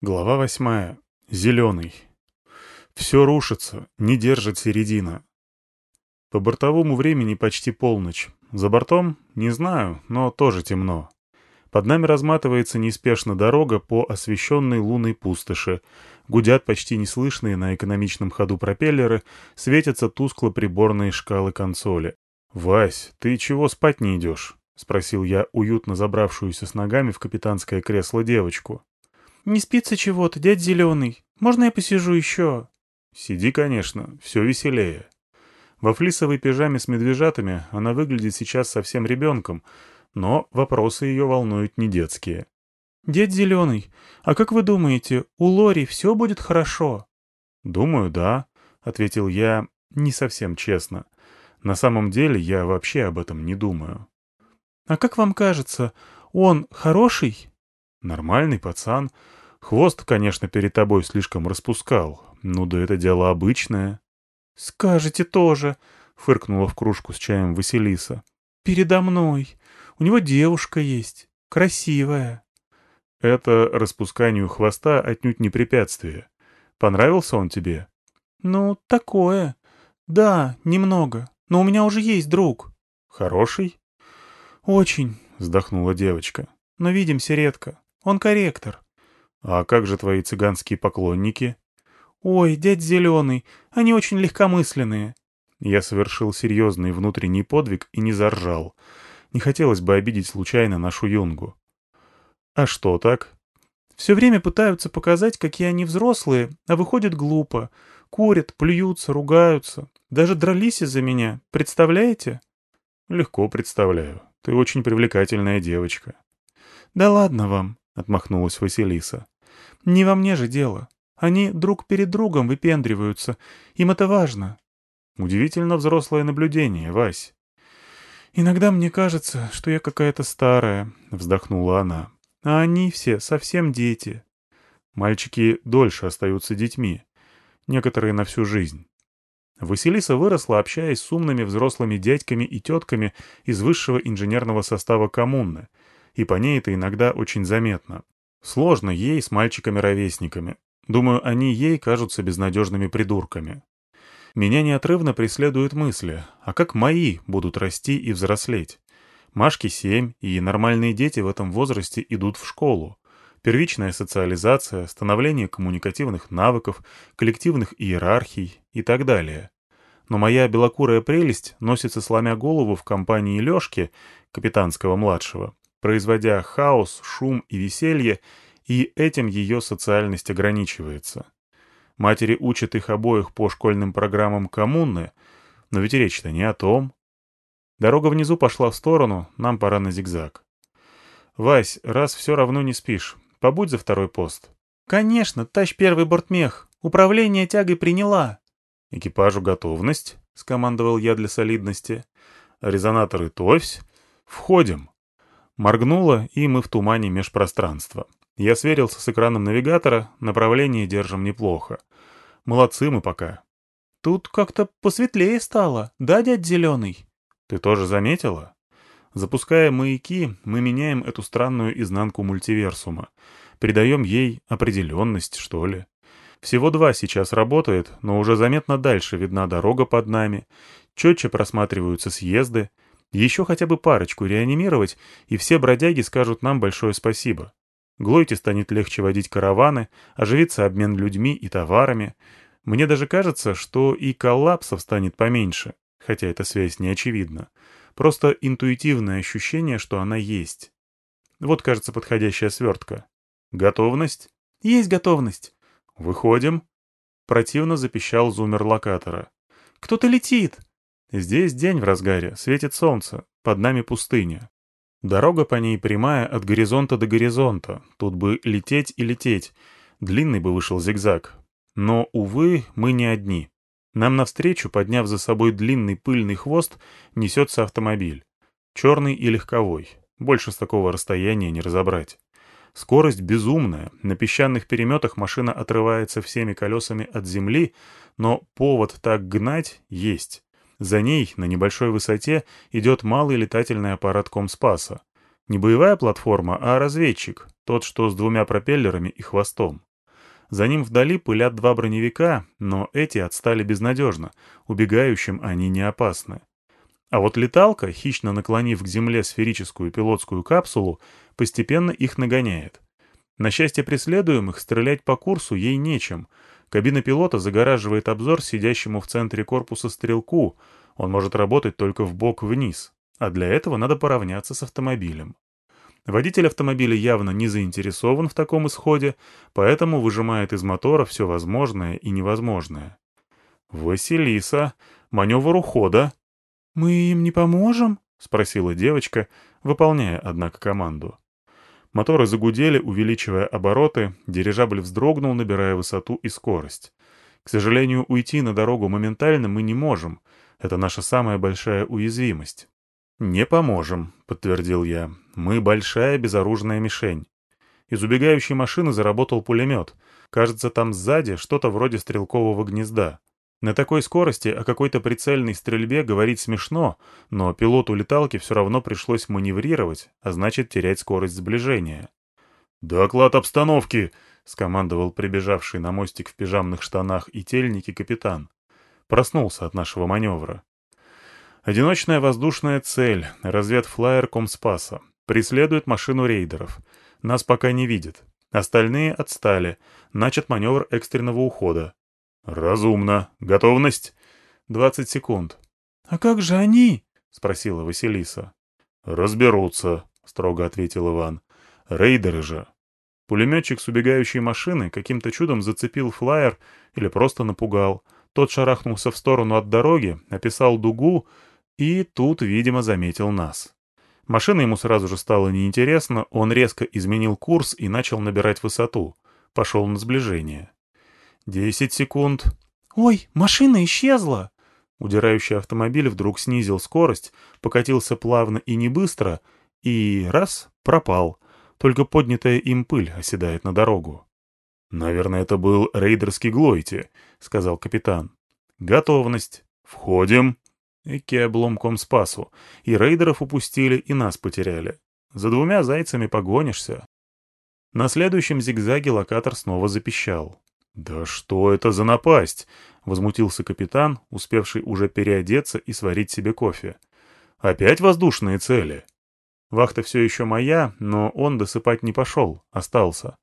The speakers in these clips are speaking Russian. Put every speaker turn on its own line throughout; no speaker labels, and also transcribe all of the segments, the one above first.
Глава восьмая. Зеленый. Все рушится, не держит середина. По бортовому времени почти полночь. За бортом? Не знаю, но тоже темно. Под нами разматывается неспешно дорога по освещенной лунной пустоши. Гудят почти неслышные на экономичном ходу пропеллеры, светятся тускло приборные шкалы консоли. «Вась, ты чего спать не идешь?» — спросил я уютно забравшуюся с ногами в капитанское кресло девочку.
«Не спится чего-то, дядь Зеленый. Можно я посижу еще?»
«Сиди, конечно, все веселее». Во флисовой пижаме с медвежатами она выглядит сейчас совсем ребенком, но вопросы ее волнуют не детские.
«Дядь Зеленый, а как вы думаете, у Лори все будет хорошо?»
«Думаю, да», — ответил я не совсем честно. На самом деле я вообще об этом не думаю.
«А как вам кажется, он хороший?»
«Нормальный пацан. Хвост, конечно, перед тобой слишком распускал. Ну да это дело обычное.
«Скажете тоже», — фыркнула в кружку с чаем Василиса. «Передо мной. У него девушка есть. Красивая».
Это распусканию хвоста отнюдь не препятствие. Понравился он тебе?
«Ну, такое. Да, немного. Но у меня уже есть друг».
«Хороший?»
«Очень», —
вздохнула девочка.
«Но видимся редко. Он корректор.
«А как же твои цыганские поклонники?»
«Ой, дядь Зеленый, они очень легкомысленные».
Я совершил серьезный внутренний подвиг и не заржал. Не хотелось бы обидеть случайно нашу юнгу. «А что так?»
«Все время пытаются показать, какие они взрослые, а выходят глупо. Курят, плюются, ругаются. Даже дрались из-за меня. Представляете?»
«Легко представляю. Ты очень привлекательная девочка».
«Да ладно вам», — отмахнулась Василиса. «Не во мне же дело. Они друг перед другом выпендриваются. Им это важно».
«Удивительно взрослое наблюдение, Вась».
«Иногда мне кажется, что я какая-то старая», — вздохнула она. «А они все совсем дети».
Мальчики дольше остаются детьми. Некоторые на всю жизнь. Василиса выросла, общаясь с умными взрослыми дядьками и тетками из высшего инженерного состава коммуны, и по ней это иногда очень заметно. Сложно ей с мальчиками-ровесниками. Думаю, они ей кажутся безнадежными придурками. Меня неотрывно преследуют мысли, а как мои будут расти и взрослеть? Машке семь, и нормальные дети в этом возрасте идут в школу. Первичная социализация, становление коммуникативных навыков, коллективных иерархий и так далее. Но моя белокурая прелесть носится сломя голову в компании Лёшки, капитанского младшего, производя хаос, шум и веселье, и этим ее социальность ограничивается. Матери учат их обоих по школьным программам коммуны, но ведь речь-то не о том. Дорога внизу пошла в сторону, нам пора на зигзаг. «Вась, раз все равно не спишь, побудь за второй пост».
«Конечно, тащ первый бортмех. Управление тягой приняла».
«Экипажу готовность», — скомандовал я для солидности. «Резонаторы товсь. Входим». Моргнуло, и мы в тумане межпространства. Я сверился с экраном навигатора, направление держим неплохо. Молодцы мы пока.
Тут как-то посветлее стало, да, дядь Зеленый?
Ты тоже заметила? Запуская маяки, мы меняем эту странную изнанку мультиверсума. Придаем ей определенность, что ли. Всего два сейчас работает, но уже заметно дальше видна дорога под нами. Четче просматриваются съезды. Еще хотя бы парочку реанимировать, и все бродяги скажут нам большое спасибо. Глойте станет легче водить караваны, оживится обмен людьми и товарами. Мне даже кажется, что и коллапсов станет поменьше, хотя эта связь не очевидна. Просто интуитивное ощущение, что она есть. Вот, кажется, подходящая свертка. Готовность?
Есть готовность.
Выходим. Противно запищал зумер локатора.
Кто-то летит.
Здесь день в разгаре, светит солнце, под нами пустыня. Дорога по ней прямая от горизонта до горизонта. Тут бы лететь и лететь. Длинный бы вышел зигзаг. Но, увы, мы не одни. Нам навстречу, подняв за собой длинный пыльный хвост, несется автомобиль. Черный и легковой. Больше с такого расстояния не разобрать. Скорость безумная. На песчаных переметах машина отрывается всеми колесами от земли, но повод так гнать есть. За ней, на небольшой высоте, идет малый летательный аппарат Комспаса. Не боевая платформа, а разведчик, тот, что с двумя пропеллерами и хвостом. За ним вдали пылят два броневика, но эти отстали безнадежно, убегающим они не опасны. А вот леталка, хищно наклонив к земле сферическую пилотскую капсулу, постепенно их нагоняет. На счастье преследуемых, стрелять по курсу ей нечем. Кабина пилота загораживает обзор сидящему в центре корпуса стрелку, он может работать только в бок вниз, а для этого надо поравняться с автомобилем. Водитель автомобиля явно не заинтересован в таком исходе, поэтому выжимает из мотора все возможное и невозможное. «Василиса, маневр ухода»,
«Мы им не поможем?» — спросила девочка, выполняя, однако, команду.
Моторы загудели, увеличивая обороты, дирижабль вздрогнул, набирая высоту и скорость. К сожалению, уйти на дорогу моментально мы не можем. Это наша самая большая уязвимость. «Не поможем», — подтвердил я. «Мы большая безоружная мишень». Из убегающей машины заработал пулемет. Кажется, там сзади что-то вроде стрелкового гнезда. На такой скорости о какой-то прицельной стрельбе говорить смешно, но пилоту леталки все равно пришлось маневрировать, а значит терять скорость сближения. «Доклад обстановки!» — скомандовал прибежавший на мостик в пижамных штанах и тельнике капитан. Проснулся от нашего маневра. Одиночная воздушная цель, разведфлайер Комспаса. Преследует машину рейдеров. Нас пока не видят. Остальные отстали. Начат маневр экстренного ухода. «Разумно. Готовность?» «Двадцать секунд».
«А как же они?»
— спросила Василиса. «Разберутся», — строго ответил Иван. «Рейдеры же». Пулеметчик с убегающей машины каким-то чудом зацепил флайер или просто напугал. Тот шарахнулся в сторону от дороги, описал дугу и тут, видимо, заметил нас. Машина ему сразу же стала неинтересна, он резко изменил курс и начал набирать высоту. Пошел на сближение. Десять секунд.
«Ой, машина исчезла!»
Удирающий автомобиль вдруг снизил скорость, покатился плавно и не быстро, и раз — пропал. Только поднятая им пыль оседает на дорогу. «Наверное, это был рейдерский Глойти», — сказал капитан. «Готовность. Входим». Эки обломком спасу. И рейдеров упустили, и нас потеряли. За двумя зайцами погонишься. На следующем зигзаге локатор снова запищал. «Да что это за напасть?» — возмутился капитан, успевший уже переодеться и сварить себе кофе. «Опять воздушные цели?» Вахта все еще моя, но он досыпать не пошел, остался.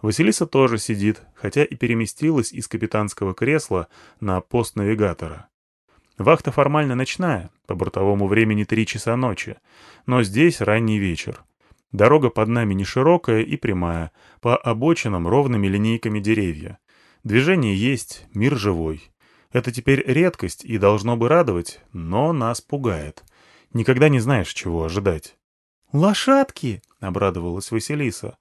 Василиса тоже сидит, хотя и переместилась из капитанского кресла на пост навигатора. Вахта формально ночная, по бортовому времени три часа ночи, но здесь ранний вечер. Дорога под нами не широкая и прямая, по обочинам ровными линейками деревья. Движение есть, мир живой. Это теперь редкость и должно бы радовать, но нас пугает. Никогда не знаешь, чего ожидать.
«Лошадки!» — обрадовалась Василиса.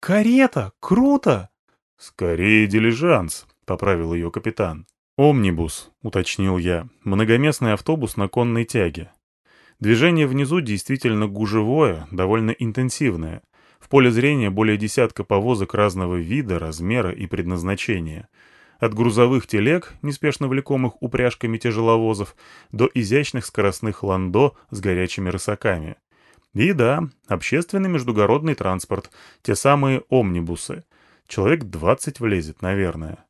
«Карета! Круто!»
«Скорее дилижанс», — поправил ее капитан. «Омнибус», — уточнил я, — многоместный автобус на конной тяге. Движение внизу действительно гужевое, довольно интенсивное. В поле зрения более десятка повозок разного вида, размера и предназначения. От грузовых телег, неспешно влекомых упряжками тяжеловозов, до изящных скоростных ландо с горячими рысаками. И да, общественный междугородный транспорт, те самые омнибусы. Человек двадцать влезет, наверное.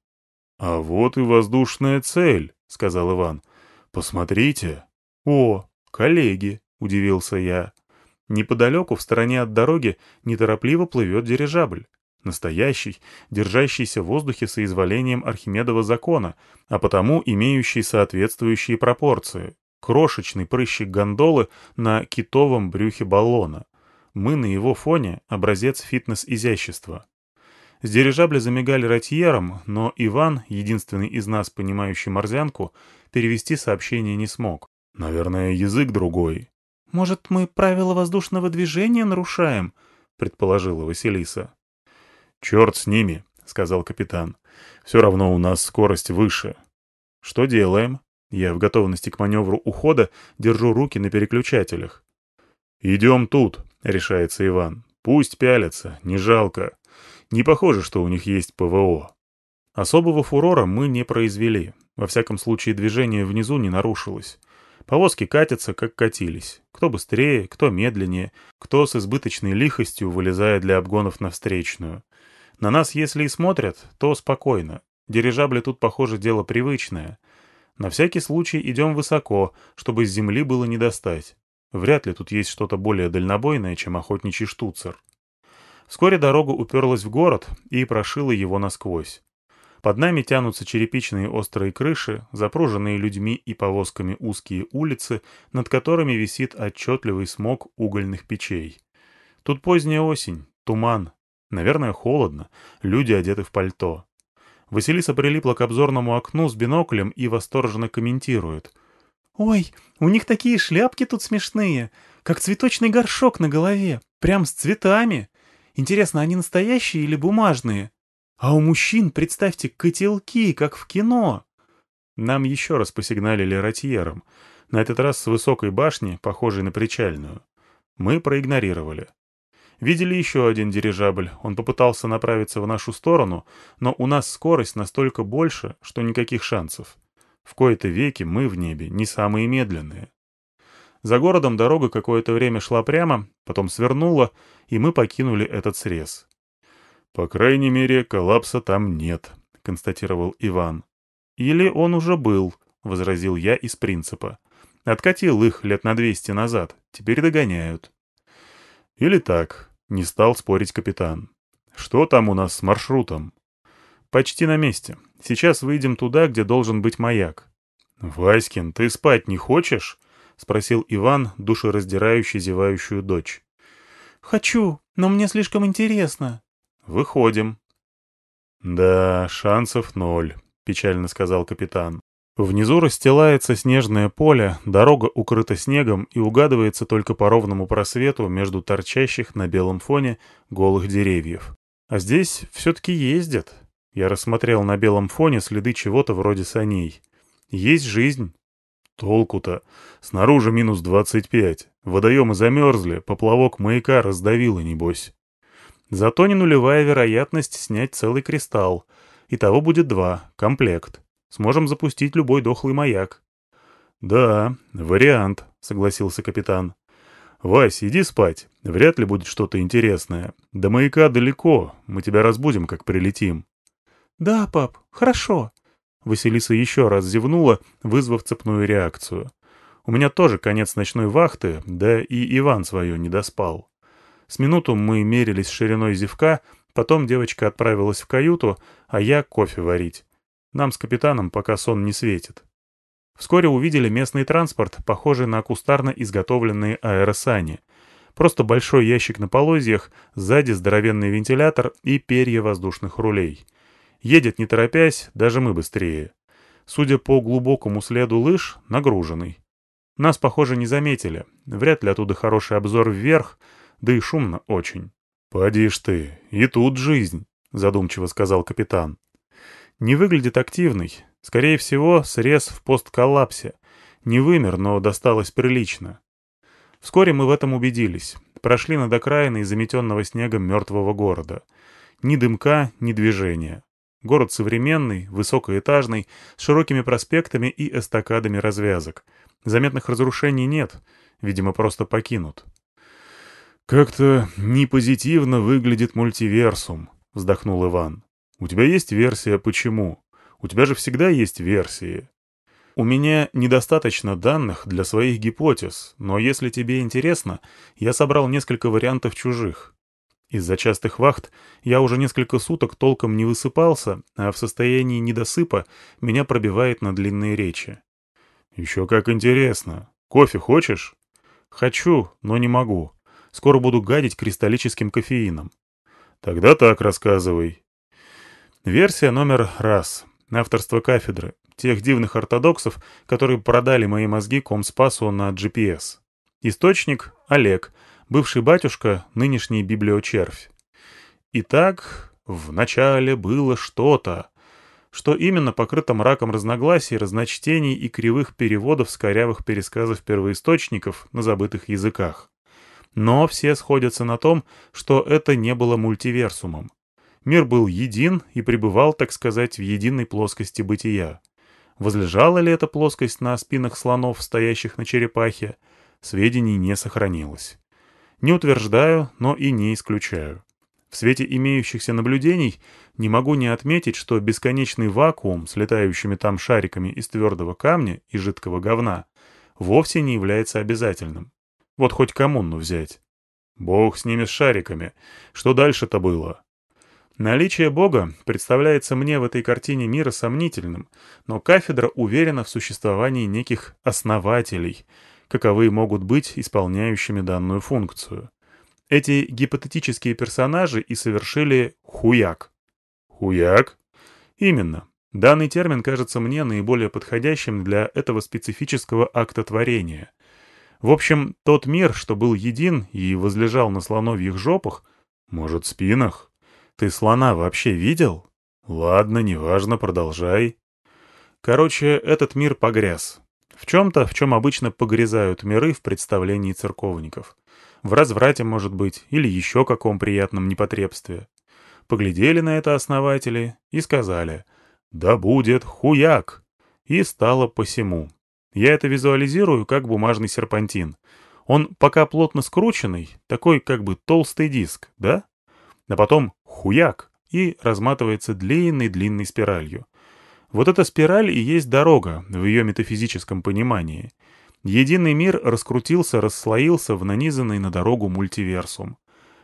«А вот и воздушная цель», — сказал Иван. «Посмотрите». «О, коллеги», — удивился я. Неподалеку, в стороне от дороги, неторопливо плывет дирижабль. Настоящий, держащийся в воздухе соизволением Архимедова закона, а потому имеющий соответствующие пропорции. Крошечный прыщик гондолы на китовом брюхе баллона. Мы на его фоне образец фитнес-изящества. С дирижабля замигали ротьером, но Иван, единственный из нас, понимающий морзянку, перевести сообщение не смог. Наверное, язык другой.
«Может, мы правила воздушного движения нарушаем?» — предположила Василиса.
«Черт с ними», — сказал капитан. «Все равно у нас скорость выше». «Что делаем?» Я в готовности к маневру ухода держу руки на переключателях. «Идем тут», — решается Иван. «Пусть пялятся, не жалко. Не похоже, что у них есть ПВО». Особого фурора мы не произвели. Во всяком случае, движение внизу не нарушилось. Повозки катятся, как катились. Кто быстрее, кто медленнее, кто с избыточной лихостью вылезая для обгонов на встречную. На нас, если и смотрят, то спокойно. Дирижабли тут, похоже, дело привычное. На всякий случай идем высоко, чтобы с земли было не достать. Вряд ли тут есть что-то более дальнобойное, чем охотничий штуцер. Вскоре дорога уперлась в город и прошила его насквозь. Под нами тянутся черепичные острые крыши, запруженные людьми и повозками узкие улицы, над которыми висит отчетливый смог угольных печей. Тут поздняя осень, туман. Наверное, холодно, люди одеты в пальто. Василиса прилипла к обзорному окну с биноклем и восторженно комментирует.
«Ой, у них такие шляпки тут смешные, как цветочный горшок на голове, прям с цветами. Интересно, они настоящие или бумажные? А у мужчин, представьте, котелки, как в кино».
Нам еще раз посигналили ротьером, на этот раз с высокой башни, похожей на причальную. Мы проигнорировали. Видели еще один дирижабль. Он попытался направиться в нашу сторону, но у нас скорость настолько больше, что никаких шансов. В кои-то веки мы в небе не самые медленные. За городом дорога какое-то время шла прямо, потом свернула, и мы покинули этот срез. «По крайней мере, коллапса там нет», — констатировал Иван. «Или он уже был», — возразил я из принципа. «Откатил их лет на двести назад, теперь догоняют». «Или так», — не стал спорить капитан. «Что там у нас с маршрутом?» «Почти на месте. Сейчас выйдем туда, где должен быть маяк». «Васькин, ты спать не хочешь?» — спросил Иван, душераздирающий зевающую дочь.
«Хочу, но мне слишком интересно».
«Выходим». «Да, шансов ноль», — печально сказал капитан. Внизу расстилается снежное поле, дорога укрыта снегом и угадывается только по ровному просвету между торчащих на белом фоне голых деревьев. А здесь все-таки ездят. Я рассмотрел на белом фоне следы чего-то вроде саней. Есть жизнь. Толку-то. Снаружи минус двадцать пять. Водоемы замерзли, поплавок маяка раздавило, небось. Зато не нулевая вероятность снять целый кристалл. Итого будет два, комплект. Сможем запустить любой дохлый маяк». «Да, вариант», — согласился капитан. «Вась, иди спать. Вряд ли будет что-то интересное. До маяка далеко. Мы тебя разбудим, как прилетим».
«Да, пап, хорошо».
Василиса еще раз зевнула, вызвав цепную реакцию. У меня тоже конец ночной вахты, да и Иван свое не доспал. С минуту мы мерились шириной зевка, потом девочка отправилась в каюту, а я кофе варить. Нам с капитаном пока сон не светит. Вскоре увидели местный транспорт, похожий на кустарно изготовленные аэросани. Просто большой ящик на полозьях, сзади здоровенный вентилятор и перья воздушных рулей. Едет не торопясь, даже мы быстрее. Судя по глубокому следу лыж, нагруженный. Нас, похоже, не заметили. Вряд ли оттуда хороший обзор вверх, да и шумно очень. «Поди ж ты, и тут жизнь», — задумчиво сказал капитан. Не выглядит активный. Скорее всего, срез в постколлапсе. Не вымер, но досталось прилично. Вскоре мы в этом убедились. Прошли над окраиной заметенного снегом мертвого города. Ни дымка, ни движения. Город современный, высокоэтажный, с широкими проспектами и эстакадами развязок. Заметных разрушений нет. Видимо, просто покинут. «Как-то непозитивно выглядит мультиверсум», — вздохнул Иван. У тебя есть версия почему? У тебя же всегда есть версии. У меня недостаточно данных для своих гипотез, но если тебе интересно, я собрал несколько вариантов чужих. Из-за частых вахт я уже несколько суток толком не высыпался, а в состоянии недосыпа меня пробивает на длинные речи. Еще как интересно. Кофе хочешь? Хочу, но не могу. Скоро буду гадить кристаллическим кофеином. Тогда так рассказывай. Версия номер раз. Авторство кафедры. Тех дивных ортодоксов, которые продали мои мозги Комспасу на GPS. Источник — Олег, бывший батюшка, нынешний библиочервь. Итак, в начале было что-то. Что именно покрыто мраком разногласий, разночтений и кривых переводов с корявых пересказов первоисточников на забытых языках. Но все сходятся на том, что это не было мультиверсумом. Мир был един и пребывал, так сказать, в единой плоскости бытия. Возлежала ли эта плоскость на спинах слонов, стоящих на черепахе, сведений не сохранилось. Не утверждаю, но и не исключаю. В свете имеющихся наблюдений не могу не отметить, что бесконечный вакуум с летающими там шариками из твердого камня и жидкого говна вовсе не является обязательным. Вот хоть коммуну взять. Бог с ними с шариками. Что дальше-то было? Наличие Бога представляется мне в этой картине мира сомнительным, но кафедра уверена в существовании неких основателей, каковые могут быть исполняющими данную функцию. Эти гипотетические персонажи и совершили хуяк. Хуяк? Именно. Данный термин кажется мне наиболее подходящим для этого специфического акта творения. В общем, тот мир, что был един и возлежал на слоновьих жопах, может, спинах, ты слона вообще видел? Ладно, неважно, продолжай. Короче, этот мир погряз. В чем-то, в чем обычно погрязают миры в представлении церковников. В разврате, может быть, или еще каком приятном непотребстве. Поглядели на это основатели и сказали «Да будет хуяк!» И стало посему. Я это визуализирую как бумажный серпантин. Он пока плотно скрученный, такой как бы толстый диск, да? А потом хуяк, и разматывается длинной-длинной спиралью. Вот эта спираль и есть дорога в ее метафизическом понимании. Единый мир раскрутился, расслоился в нанизанный на дорогу мультиверсум.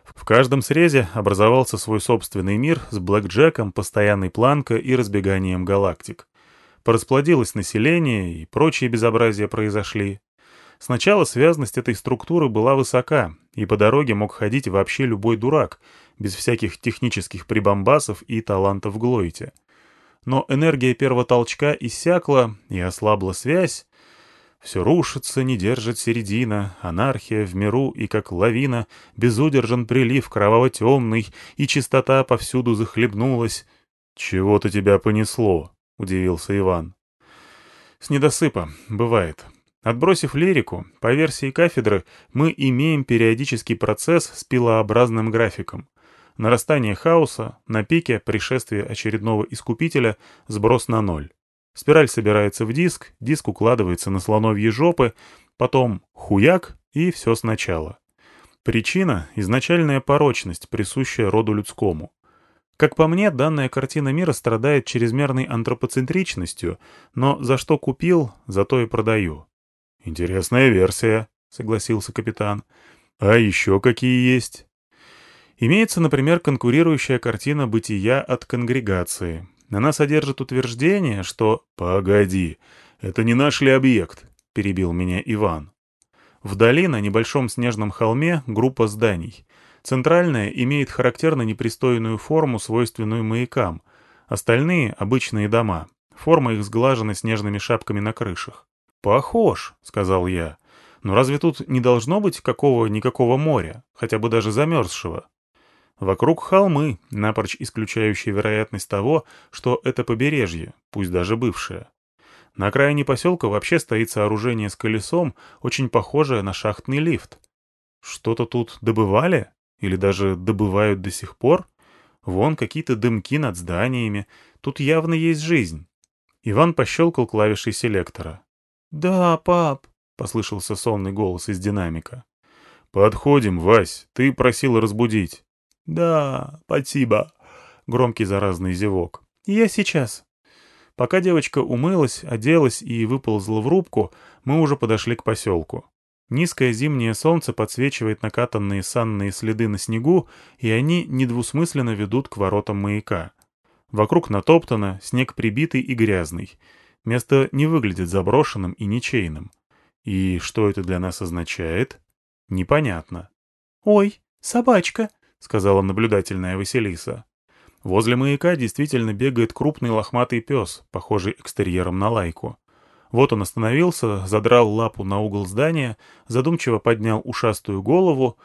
В каждом срезе образовался свой собственный мир с блэкджеком, постоянной планкой и разбеганием галактик. Порасплодилось население и прочие безобразия произошли. Сначала связность этой структуры была высока, и по дороге мог ходить вообще любой дурак, без всяких технических прибамбасов и талантов Глоите. Но энергия первого толчка иссякла, и ослабла связь. Все рушится, не держит середина, анархия в миру и как лавина, безудержан прилив кроваво-темный, и чистота повсюду захлебнулась. «Чего-то тебя понесло», — удивился Иван. «С недосыпа, бывает. Отбросив лирику, по версии кафедры, мы имеем периодический процесс с пилообразным графиком нарастание хаоса, на пике пришествие очередного искупителя, сброс на ноль. Спираль собирается в диск, диск укладывается на слоновьи жопы, потом хуяк и все сначала. Причина — изначальная порочность, присущая роду людскому. Как по мне, данная картина мира страдает чрезмерной антропоцентричностью, но за что купил, за то и продаю. «Интересная версия», — согласился капитан. «А еще какие есть?» Имеется, например, конкурирующая картина бытия от конгрегации. Она содержит утверждение, что «Погоди, это не наш ли объект?» — перебил меня Иван. Вдали, на небольшом снежном холме, группа зданий. Центральная имеет характерно непристойную форму, свойственную маякам. Остальные — обычные дома. Форма их сглажена снежными шапками на крышах. «Похож», — сказал я. «Но разве тут не должно быть какого-никакого моря, хотя бы даже замерзшего?» Вокруг холмы, напрочь исключающие вероятность того, что это побережье, пусть даже бывшее. На окраине поселка вообще стоит сооружение с колесом, очень похожее на шахтный лифт. Что-то тут добывали? Или даже добывают до сих пор? Вон какие-то дымки над зданиями. Тут явно есть жизнь. Иван пощелкал клавишей селектора. «Да, пап», — послышался сонный голос из динамика. «Подходим, Вась, ты просил разбудить». «Да, спасибо», — громкий заразный зевок. «Я сейчас». Пока девочка умылась, оделась и выползла в рубку, мы уже подошли к поселку. Низкое зимнее солнце подсвечивает накатанные санные следы на снегу, и они недвусмысленно ведут к воротам маяка. Вокруг натоптано, снег прибитый и грязный. Место не выглядит заброшенным и ничейным. И что это для нас означает? Непонятно. «Ой, собачка!» — сказала наблюдательная Василиса. Возле маяка действительно бегает крупный лохматый пес, похожий экстерьером на лайку. Вот он остановился, задрал лапу на угол здания, задумчиво поднял ушастую голову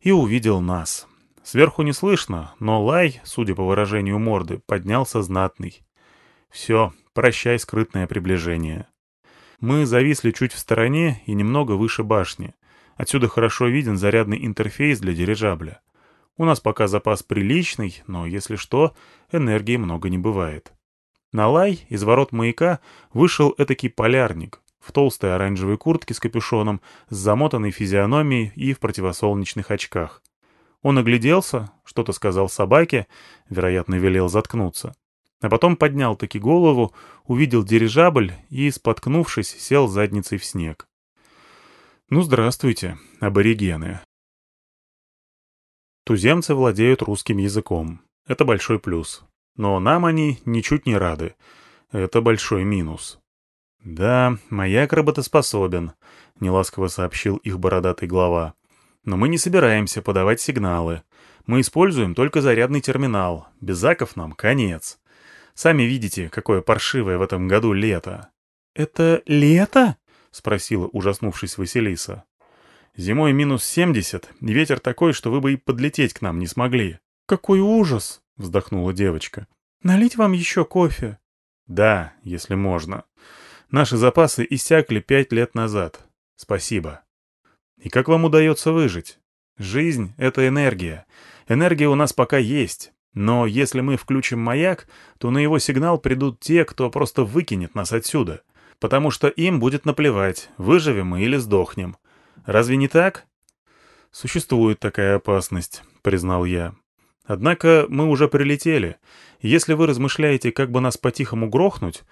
и увидел нас. Сверху не слышно, но лай, судя по выражению морды, поднялся знатный. Все, прощай скрытное приближение. Мы зависли чуть в стороне и немного выше башни. Отсюда хорошо виден зарядный интерфейс для дирижабля. У нас пока запас приличный, но, если что, энергии много не бывает. На лай из ворот маяка вышел этакий полярник в толстой оранжевой куртке с капюшоном, с замотанной физиономией и в противосолнечных очках. Он огляделся, что-то сказал собаке, вероятно, велел заткнуться. А потом поднял таки голову, увидел дирижабль и, споткнувшись, сел задницей в снег. Ну, здравствуйте, аборигены. Туземцы владеют русским языком. Это большой плюс. Но нам они ничуть не рады. Это большой минус. «Да, маяк работоспособен», — неласково сообщил их бородатый глава. «Но мы не собираемся подавать сигналы. Мы используем только зарядный терминал. Без заков нам конец. Сами видите, какое паршивое в этом году лето».
«Это лето?»
— спросила, ужаснувшись Василиса. «Зимой минус семьдесят, ветер такой, что вы бы и подлететь к нам не смогли».
«Какой ужас!» — вздохнула девочка. «Налить вам еще кофе?»
«Да, если можно. Наши запасы иссякли пять лет назад. Спасибо». «И как вам удается выжить? Жизнь — это энергия. Энергия у нас пока есть, но если мы включим маяк, то на его сигнал придут те, кто просто выкинет нас отсюда потому что им будет наплевать, выживем мы или сдохнем. Разве не так? Существует такая опасность, признал я. Однако мы уже прилетели. Если вы размышляете, как бы нас по-тихому грохнуть,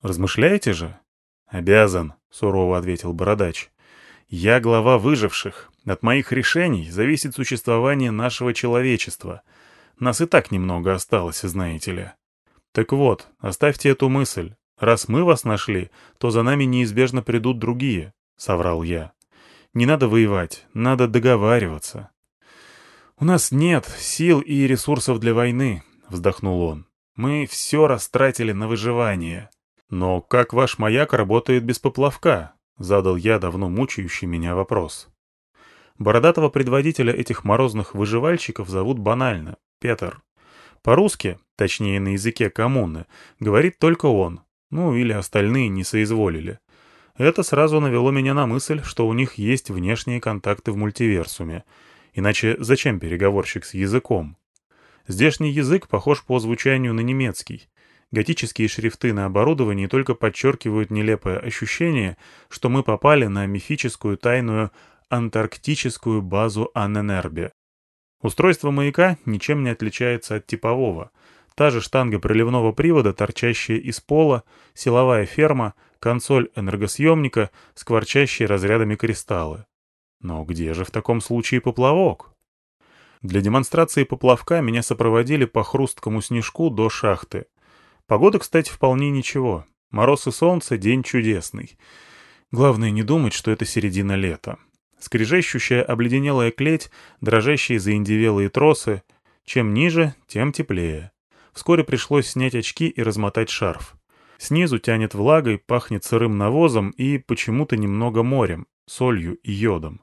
размышляете же? Обязан, сурово ответил бородач. Я глава выживших. От моих решений зависит существование нашего человечества. Нас и так немного осталось, знаете ли. Так вот, оставьте эту мысль. «Раз мы вас нашли, то за нами неизбежно придут другие», — соврал я. «Не надо воевать, надо договариваться». «У нас нет сил и ресурсов для войны», — вздохнул он. «Мы все растратили на выживание». «Но как ваш маяк работает без поплавка?» — задал я давно мучающий меня вопрос. Бородатого предводителя этих морозных выживальщиков зовут банально — Петр. По-русски, точнее на языке коммуны, говорит только он, ну, или остальные не соизволили. Это сразу навело меня на мысль, что у них есть внешние контакты в мультиверсуме. Иначе зачем переговорщик с языком? Здешний язык похож по звучанию на немецкий. Готические шрифты на оборудовании только подчеркивают нелепое ощущение, что мы попали на мифическую тайную антарктическую базу Анненербе. Устройство маяка ничем не отличается от типового — Та же штанга приливного привода, торчащая из пола, силовая ферма, консоль энергосъемника, скворчащие разрядами кристаллы. Но где же в таком случае поплавок? Для демонстрации поплавка меня сопроводили по хрусткому снежку до шахты. Погода, кстати, вполне ничего. Мороз и солнце — день чудесный. Главное не думать, что это середина лета. Скрежещущая обледенелая клеть, дрожащие заиндевелые тросы. Чем ниже, тем теплее. Вскоре пришлось снять очки и размотать шарф. Снизу тянет влагой, пахнет сырым навозом и почему-то немного морем, солью и йодом.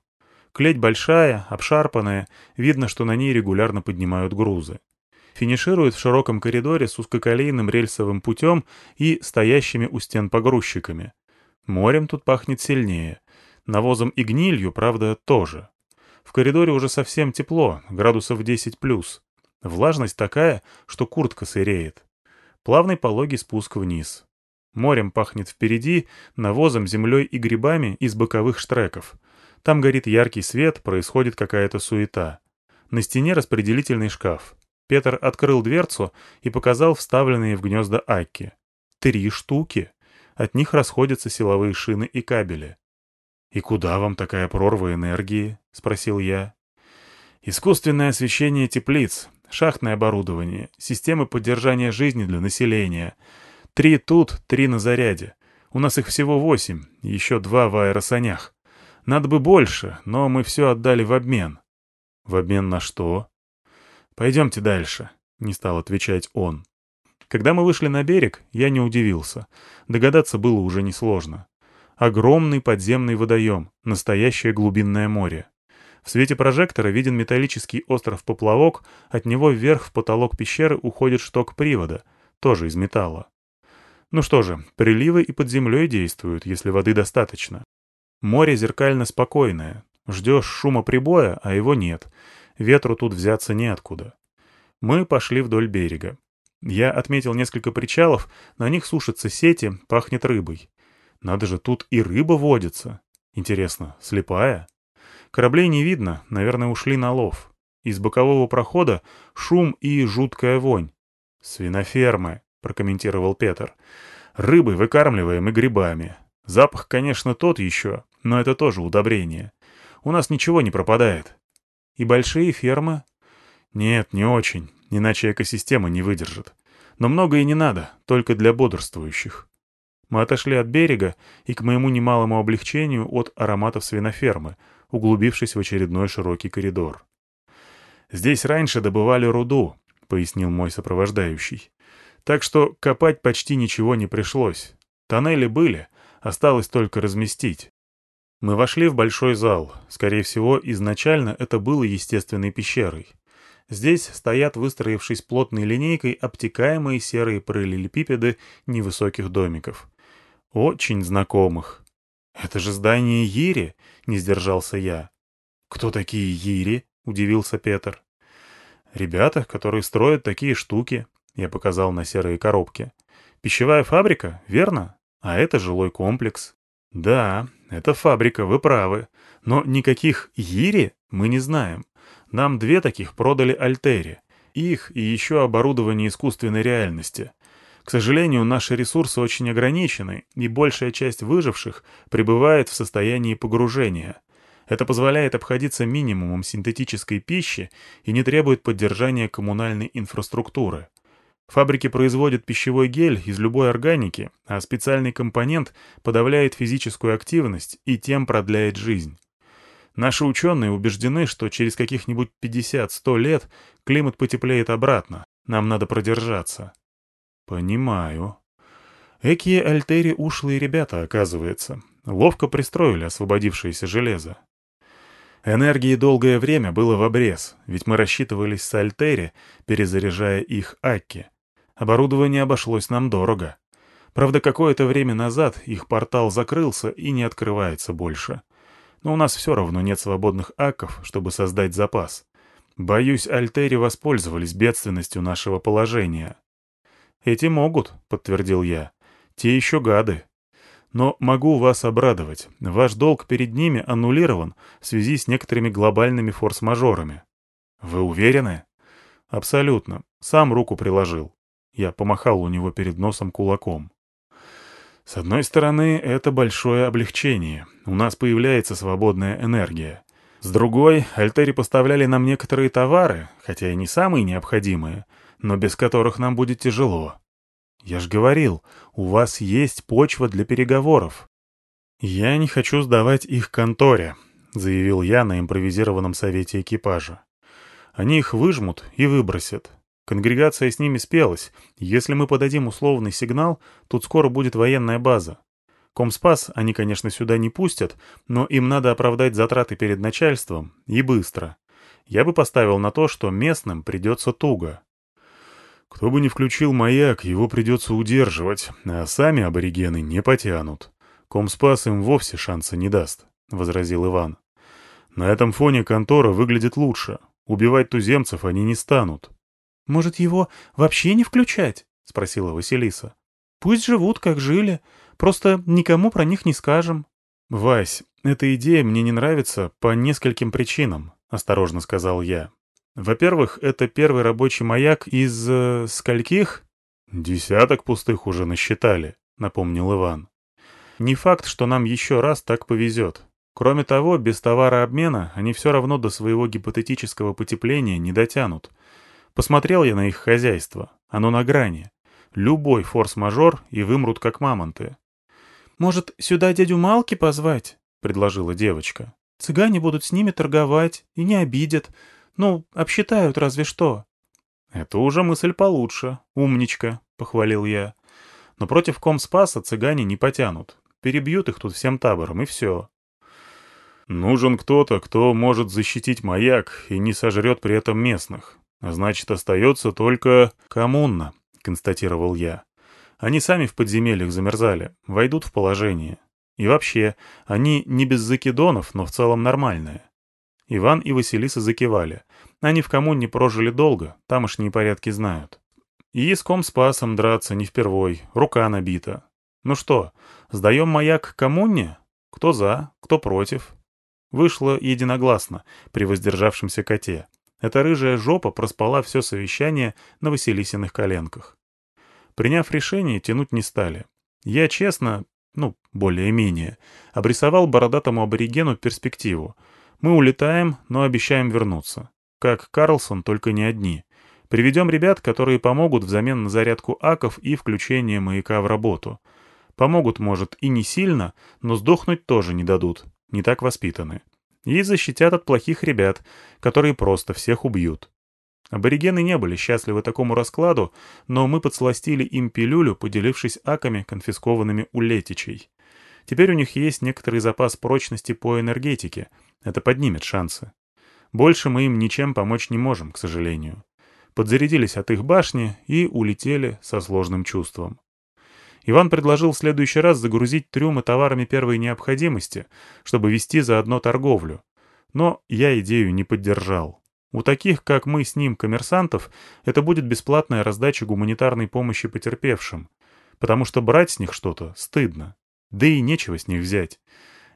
Клеть большая, обшарпанная, видно, что на ней регулярно поднимают грузы. Финиширует в широком коридоре с узкоколейным рельсовым путем и стоящими у стен погрузчиками. Морем тут пахнет сильнее. Навозом и гнилью, правда, тоже. В коридоре уже совсем тепло, градусов 10 плюс. Влажность такая, что куртка сыреет. Плавный пологий спуск вниз. Морем пахнет впереди, навозом, землей и грибами из боковых штреков. Там горит яркий свет, происходит какая-то суета. На стене распределительный шкаф. Петр открыл дверцу и показал вставленные в гнезда акки. Три штуки. От них расходятся силовые шины и кабели. «И куда вам такая прорва энергии?» — спросил я. «Искусственное освещение теплиц шахтное оборудование, системы поддержания жизни для населения. Три тут, три на заряде. У нас их всего восемь, еще два в аэросанях. Надо бы больше, но мы все отдали в обмен. В обмен на что? Пойдемте дальше, не стал отвечать он. Когда мы вышли на берег, я не удивился. Догадаться было уже несложно. Огромный подземный водоем, настоящее глубинное море. В свете прожектора виден металлический остров-поплавок, от него вверх в потолок пещеры уходит шток привода, тоже из металла. Ну что же, приливы и под землей действуют, если воды достаточно. Море зеркально спокойное. Ждешь шума прибоя, а его нет. Ветру тут взяться неоткуда. Мы пошли вдоль берега. Я отметил несколько причалов, на них сушатся сети, пахнет рыбой. Надо же, тут и рыба водится. Интересно, слепая? Кораблей не видно, наверное, ушли на лов. Из бокового прохода шум и жуткая вонь. «Свинофермы», — прокомментировал Петр. «Рыбой выкармливаем и грибами. Запах, конечно, тот еще, но это тоже удобрение. У нас ничего не пропадает».
«И большие фермы?»
«Нет, не очень, иначе экосистема не выдержит. Но много и не надо, только для бодрствующих». Мы отошли от берега и, к моему немалому облегчению, от ароматов свинофермы, углубившись в очередной широкий коридор. «Здесь раньше добывали руду», — пояснил мой сопровождающий. «Так что копать почти ничего не пришлось. Тоннели были, осталось только разместить». Мы вошли в большой зал. Скорее всего, изначально это было естественной пещерой. Здесь стоят, выстроившись плотной линейкой, обтекаемые серые параллелепипеды невысоких домиков. Очень знакомых. «Это же здание Ири?» — не сдержался я. «Кто такие Ири?» — удивился Петр. «Ребята, которые строят такие штуки», — я показал на серые коробки. «Пищевая фабрика, верно? А это жилой комплекс». «Да, это фабрика, вы правы. Но никаких Ири мы не знаем. Нам две таких продали Альтери. Их и еще оборудование искусственной реальности. К сожалению, наши ресурсы очень ограничены, и большая часть выживших пребывает в состоянии погружения. Это позволяет обходиться минимумом синтетической пищи и не требует поддержания коммунальной инфраструктуры. Фабрики производят пищевой гель из любой органики, а специальный компонент подавляет физическую активность и тем продляет жизнь. Наши ученые убеждены, что через каких-нибудь 50-100 лет климат потеплеет обратно. Нам надо продержаться. «Понимаю. Экие альтери ушлые ребята, оказывается. Ловко пристроили освободившееся железо. Энергии долгое время было в обрез, ведь мы рассчитывались с альтери, перезаряжая их Акки. Оборудование обошлось нам дорого. Правда, какое-то время назад их портал закрылся и не открывается больше. Но у нас все равно нет свободных акков, чтобы создать запас. Боюсь, альтери воспользовались бедственностью нашего положения. «Эти могут», — подтвердил я. «Те еще гады. Но могу вас обрадовать. Ваш долг перед ними аннулирован в связи с некоторыми глобальными форс-мажорами». «Вы уверены?» «Абсолютно. Сам руку приложил». Я помахал у него перед носом кулаком. С одной стороны, это большое облегчение. У нас появляется свободная энергия. С другой, Альтери поставляли нам некоторые товары, хотя и не самые необходимые — но без которых нам будет тяжело. Я ж говорил, у вас есть почва для переговоров. Я не хочу сдавать их конторе, заявил я на импровизированном совете экипажа. Они их выжмут и выбросят. Конгрегация с ними спелась. Если мы подадим условный сигнал, тут скоро будет военная база. Комспас они, конечно, сюда не пустят, но им надо оправдать затраты перед начальством, и быстро. Я бы поставил на то, что местным придется туго. Кто бы ни включил маяк, его придется удерживать, а сами аборигены не потянут. Комспас им вовсе шанса не даст, — возразил Иван. На этом фоне контора выглядит лучше. Убивать туземцев они не станут.
— Может, его вообще не включать? — спросила Василиса. — Пусть живут, как жили. Просто никому про них не скажем.
— Вась, эта идея мне не нравится по нескольким причинам, — осторожно сказал я. Во-первых, это первый рабочий маяк из... Э, скольких? Десяток пустых уже насчитали, напомнил Иван. Не факт, что нам еще раз так повезет. Кроме того, без товарообмена они все равно до своего гипотетического потепления не дотянут. Посмотрел я на их хозяйство. Оно на грани. Любой форс-мажор, и вымрут как мамонты.
«Может, сюда дядю Малки позвать?» — предложила девочка. «Цыгане будут с ними торговать и не обидят. Ну, обсчитают разве что.
Это уже мысль получше. Умничка, похвалил я. Но против Комспаса цыгане не потянут. Перебьют их тут всем табором, и все. Нужен кто-то, кто может защитить маяк и не сожрет при этом местных. Значит, остается только коммуна, констатировал я. Они сами в подземельях замерзали, войдут в положение. И вообще, они не без закидонов, но в целом нормальные. Иван и Василиса закивали. Они в коммуне прожили долго, тамошние порядки знают. И с комспасом драться не впервой, рука набита. Ну что, сдаем маяк коммуне? Кто за, кто против? Вышло единогласно при воздержавшемся коте. Эта рыжая жопа проспала все совещание на Василисиных коленках. Приняв решение, тянуть не стали. Я честно, ну, более-менее, обрисовал бородатому аборигену перспективу. Мы улетаем, но обещаем вернуться. Как Карлсон, только не одни. Приведем ребят, которые помогут взамен на зарядку аков и включение маяка в работу. Помогут, может, и не сильно, но сдохнуть тоже не дадут. Не так воспитаны. И защитят от плохих ребят, которые просто всех убьют. Аборигены не были счастливы такому раскладу, но мы подсластили им пилюлю, поделившись аками, конфискованными у летичей. Теперь у них есть некоторый запас прочности по энергетике. Это поднимет шансы. Больше мы им ничем помочь не можем, к сожалению. Подзарядились от их башни и улетели со сложным чувством. Иван предложил в следующий раз загрузить трюмы товарами первой необходимости, чтобы вести заодно торговлю. Но я идею не поддержал. У таких, как мы с ним, коммерсантов, это будет бесплатная раздача гуманитарной помощи потерпевшим, потому что брать с них что-то стыдно. Да и нечего с них взять.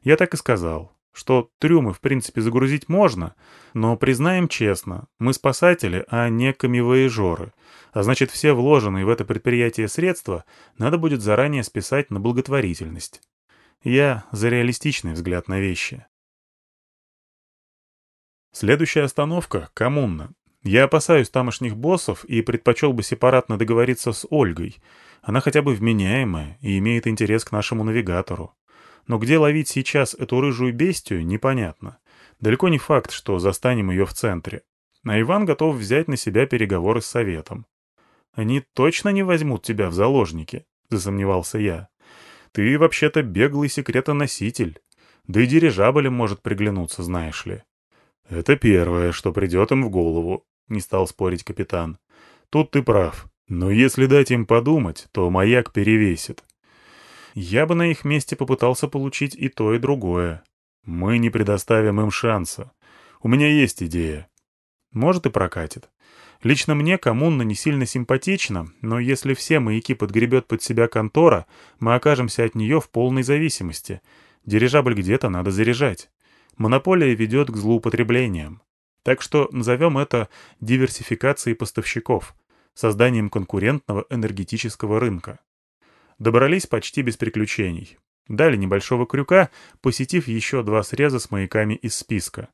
Я так и сказал, что трюмы в принципе загрузить можно, но признаем честно, мы спасатели, а не камевоежоры, а значит все вложенные в это предприятие средства надо будет заранее списать на благотворительность. Я за реалистичный взгляд на вещи. Следующая остановка — коммуна. Я опасаюсь тамошних боссов и предпочел бы сепаратно договориться с Ольгой — она хотя бы вменяемая и имеет интерес к нашему навигатору. Но где ловить сейчас эту рыжую бестию, непонятно. Далеко не факт, что застанем ее в центре. А Иван готов взять на себя переговоры с советом. «Они точно не возьмут тебя в заложники?» — засомневался я. «Ты вообще-то беглый секретоноситель. Да и дирижаблем может приглянуться, знаешь ли». «Это первое, что придет им в голову», — не стал спорить капитан. «Тут ты прав. Но если дать им подумать, то маяк перевесит. Я бы на их месте попытался получить и то, и другое. Мы не предоставим им шанса. У меня есть идея. Может и прокатит. Лично мне коммуна не сильно симпатична, но если все маяки подгребет под себя контора, мы окажемся от нее в полной зависимости. Дирижабль где-то надо заряжать. Монополия ведет к злоупотреблениям. Так что назовем это диверсификацией поставщиков созданием конкурентного энергетического рынка. Добрались почти без приключений. Дали небольшого крюка, посетив еще два среза с маяками из списка.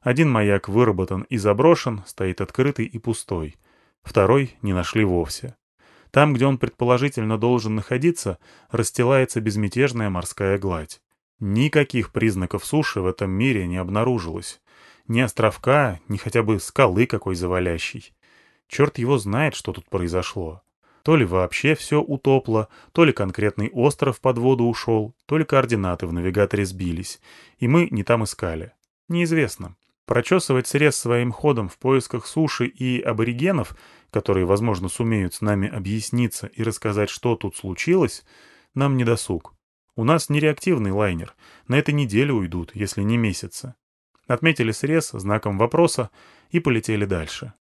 Один маяк выработан и заброшен, стоит открытый и пустой. Второй не нашли вовсе. Там, где он предположительно должен находиться, расстилается безмятежная морская гладь. Никаких признаков суши в этом мире не обнаружилось. Ни островка, ни хотя бы скалы какой завалящей. Черт его знает, что тут произошло. То ли вообще все утопло, то ли конкретный остров под воду ушел, то ли координаты в навигаторе сбились, и мы не там искали. Неизвестно. Прочесывать срез своим ходом в поисках суши и аборигенов, которые, возможно, сумеют с нами объясниться и рассказать, что тут случилось, нам не досуг. У нас нереактивный лайнер, на этой неделе уйдут, если не месяца. Отметили срез знаком вопроса и полетели дальше.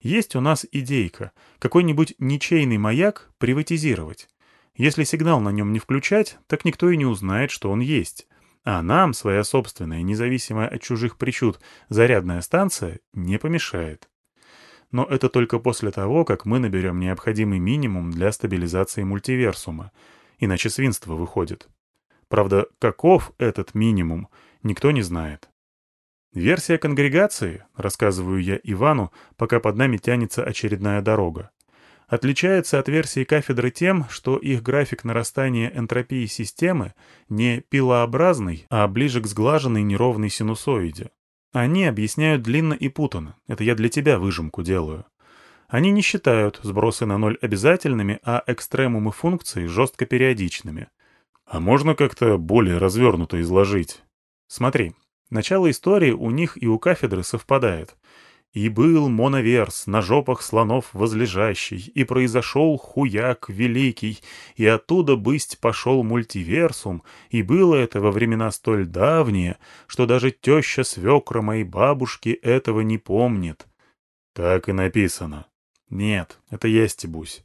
Есть у нас идейка, какой-нибудь ничейный маяк приватизировать. Если сигнал на нем не включать, так никто и не узнает, что он есть. А нам своя собственная, независимая от чужих причуд, зарядная станция не помешает. Но это только после того, как мы наберем необходимый минимум для стабилизации мультиверсума. Иначе свинство выходит. Правда, каков этот минимум, никто не знает. Версия конгрегации, рассказываю я Ивану, пока под нами тянется очередная дорога, отличается от версии кафедры тем, что их график нарастания энтропии системы не пилообразный, а ближе к сглаженной неровной синусоиде. Они объясняют длинно и путано, это я для тебя выжимку делаю. Они не считают сбросы на ноль обязательными, а экстремумы функций жестко периодичными. А можно как-то более развернуто изложить? Смотри, Начало истории у них и у кафедры совпадает. «И был моноверс на жопах слонов возлежащий, и произошел хуяк великий, и оттуда бысть пошел мультиверсум, и было это во времена столь давние, что даже теща свекра моей бабушки этого не помнит». Так и написано. Нет, это я стебусь.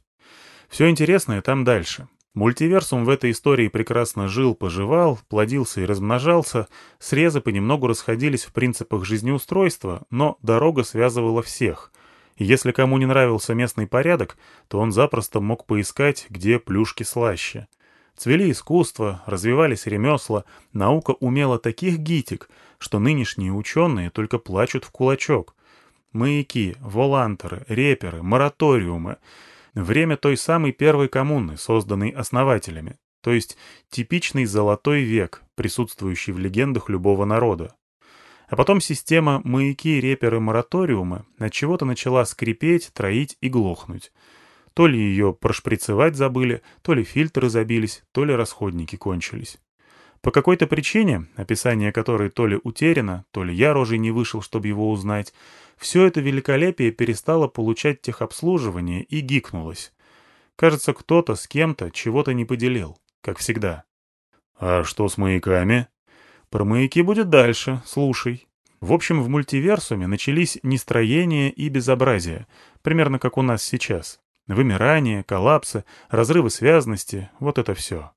Все интересное там дальше. Мультиверсум в этой истории прекрасно жил, поживал, плодился и размножался, срезы понемногу расходились в принципах жизнеустройства, но дорога связывала всех. И если кому не нравился местный порядок, то он запросто мог поискать, где плюшки слаще. Цвели искусства, развивались ремесла, наука умела таких гитик, что нынешние ученые только плачут в кулачок. Маяки, волантеры, реперы, мораториумы — Время той самой первой коммуны, созданной основателями, то есть типичный золотой век, присутствующий в легендах любого народа. А потом система маяки, реперы, мораториумы от чего-то начала скрипеть, троить и глохнуть. То ли ее прошприцевать забыли, то ли фильтры забились, то ли расходники кончились. По какой-то причине, описание которой то ли утеряно, то ли я рожей не вышел, чтобы его узнать, все это великолепие перестало получать техобслуживание и гикнулось. Кажется, кто-то с кем-то чего-то не поделил, как всегда. «А что с маяками?» «Про маяки будет дальше, слушай». В общем, в мультиверсуме начались нестроения и безобразия, примерно как у нас сейчас. Вымирание, коллапсы, разрывы связности — вот это все.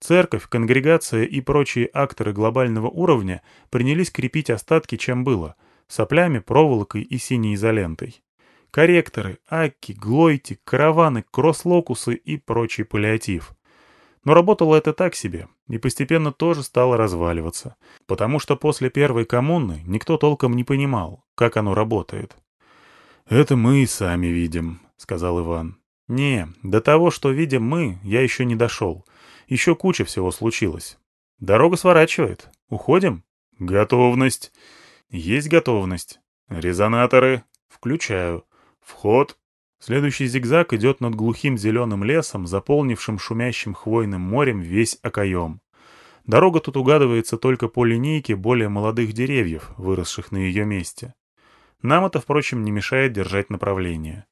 Церковь, конгрегация и прочие акторы глобального уровня принялись крепить остатки, чем было — соплями, проволокой и синей изолентой. Корректоры, акки, глойти, караваны, кросс-локусы и прочий паллиатив. Но работало это так себе, и постепенно тоже стало разваливаться, потому что после первой коммуны никто толком не понимал, как оно работает. «Это мы и сами видим», — сказал Иван. «Не, до того, что видим мы, я еще не дошел. Еще куча всего случилось. Дорога сворачивает. Уходим?» «Готовность!» Есть готовность. Резонаторы. Включаю. Вход. Следующий зигзаг идет над глухим зеленым лесом, заполнившим шумящим хвойным морем весь окоем. Дорога тут угадывается только по линейке более молодых деревьев, выросших на ее месте. Нам это, впрочем, не мешает держать направление.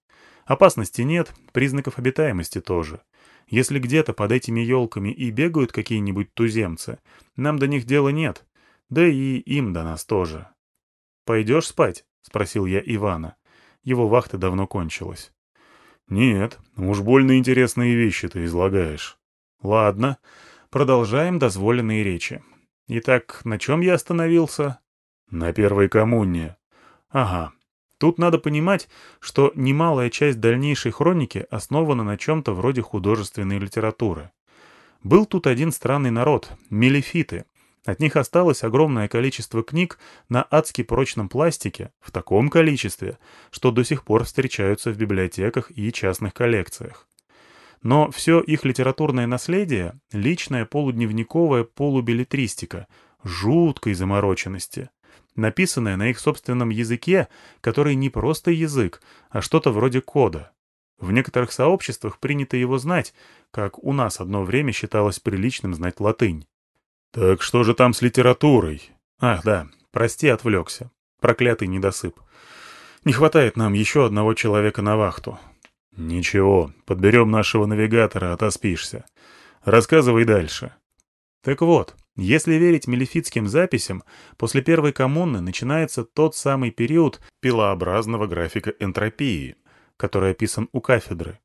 Опасности нет, признаков обитаемости тоже. Если где-то под этими елками и бегают какие-нибудь туземцы, нам до них дела нет, да и им до нас тоже. «Пойдешь спать?» — спросил я Ивана. Его вахта давно кончилась. «Нет, уж больно интересные вещи ты излагаешь». «Ладно, продолжаем дозволенные речи. Итак, на чем я остановился?» «На первой коммуне». «Ага. Тут надо понимать, что немалая часть дальнейшей хроники основана на чем-то вроде художественной литературы. Был тут один странный народ — мелефиты, от них осталось огромное количество книг на адски прочном пластике, в таком количестве, что до сих пор встречаются в библиотеках и частных коллекциях. Но все их литературное наследие — личная полудневниковая полубилетристика, жуткой замороченности, написанная на их собственном языке, который не просто язык, а что-то вроде кода. В некоторых сообществах принято его знать, как у нас одно время считалось приличным знать латынь. «Так что же там с литературой?» «Ах, да, прости, отвлекся. Проклятый недосып. Не хватает нам еще одного человека на вахту». «Ничего, подберем нашего навигатора, отоспишься. Рассказывай дальше». Так вот, если верить мелефитским записям, после первой коммуны начинается тот самый период пилообразного графика энтропии, который описан у кафедры.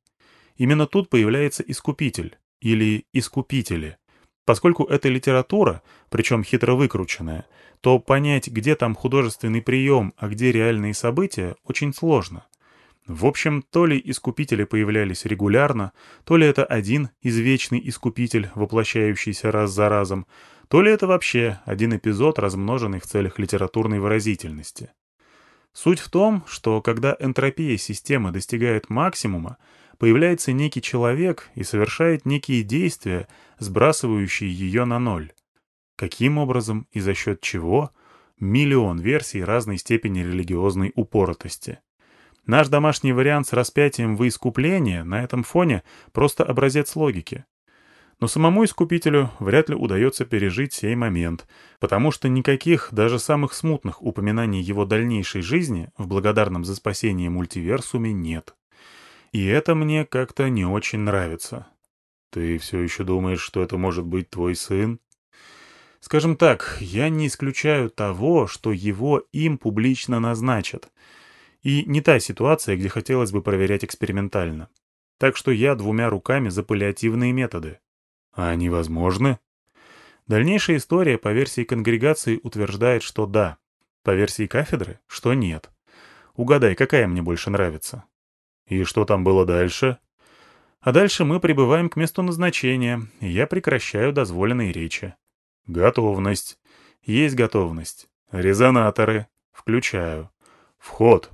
Именно тут появляется искупитель, или искупители, Поскольку это литература, причем хитро выкрученная, то понять, где там художественный прием, а где реальные события, очень сложно. В общем, то ли искупители появлялись регулярно, то ли это один извечный искупитель, воплощающийся раз за разом, то ли это вообще один эпизод, размноженный в целях литературной выразительности. Суть в том, что когда энтропия системы достигает максимума, появляется некий человек и совершает некие действия, сбрасывающие ее на ноль. Каким образом и за счет чего? Миллион версий разной степени религиозной упоротости. Наш домашний вариант с распятием во искупление на этом фоне просто образец логики. Но самому искупителю вряд ли удается пережить сей момент, потому что никаких, даже самых смутных упоминаний его дальнейшей жизни в благодарном за спасение мультиверсуме нет. И это мне как-то не очень нравится. Ты все еще думаешь, что это может быть твой сын? Скажем так, я не исключаю того, что его им публично назначат. И не та ситуация, где хотелось бы проверять экспериментально. так что я двумя руками за паллиативные методы. А они возможны? Дальнейшая история по версии конгрегации утверждает, что да. По версии кафедры, что нет. Угадай, какая мне больше нравится. И что там было дальше? А дальше мы прибываем к месту назначения, и я прекращаю дозволенные речи. Готовность. Есть готовность. Резонаторы. Включаю. Вход.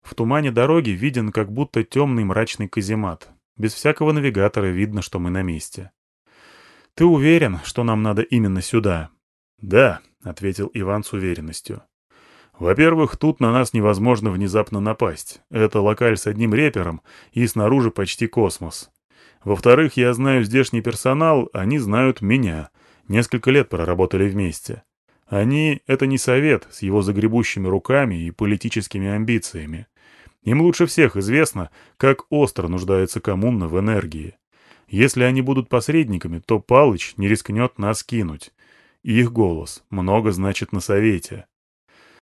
В тумане дороги виден как будто темный мрачный каземат. Без всякого навигатора видно, что мы на месте. «Ты уверен, что нам надо именно сюда?» «Да», — ответил Иван с уверенностью. «Во-первых, тут на нас невозможно внезапно напасть. Это локаль с одним репером, и снаружи почти космос. Во-вторых, я знаю здешний персонал, они знают меня. Несколько лет проработали вместе. Они — это не совет с его загребущими руками и политическими амбициями. Им лучше всех известно, как остро нуждается коммуна в энергии. Если они будут посредниками, то Палыч не рискнет нас кинуть. Их голос много значит на совете.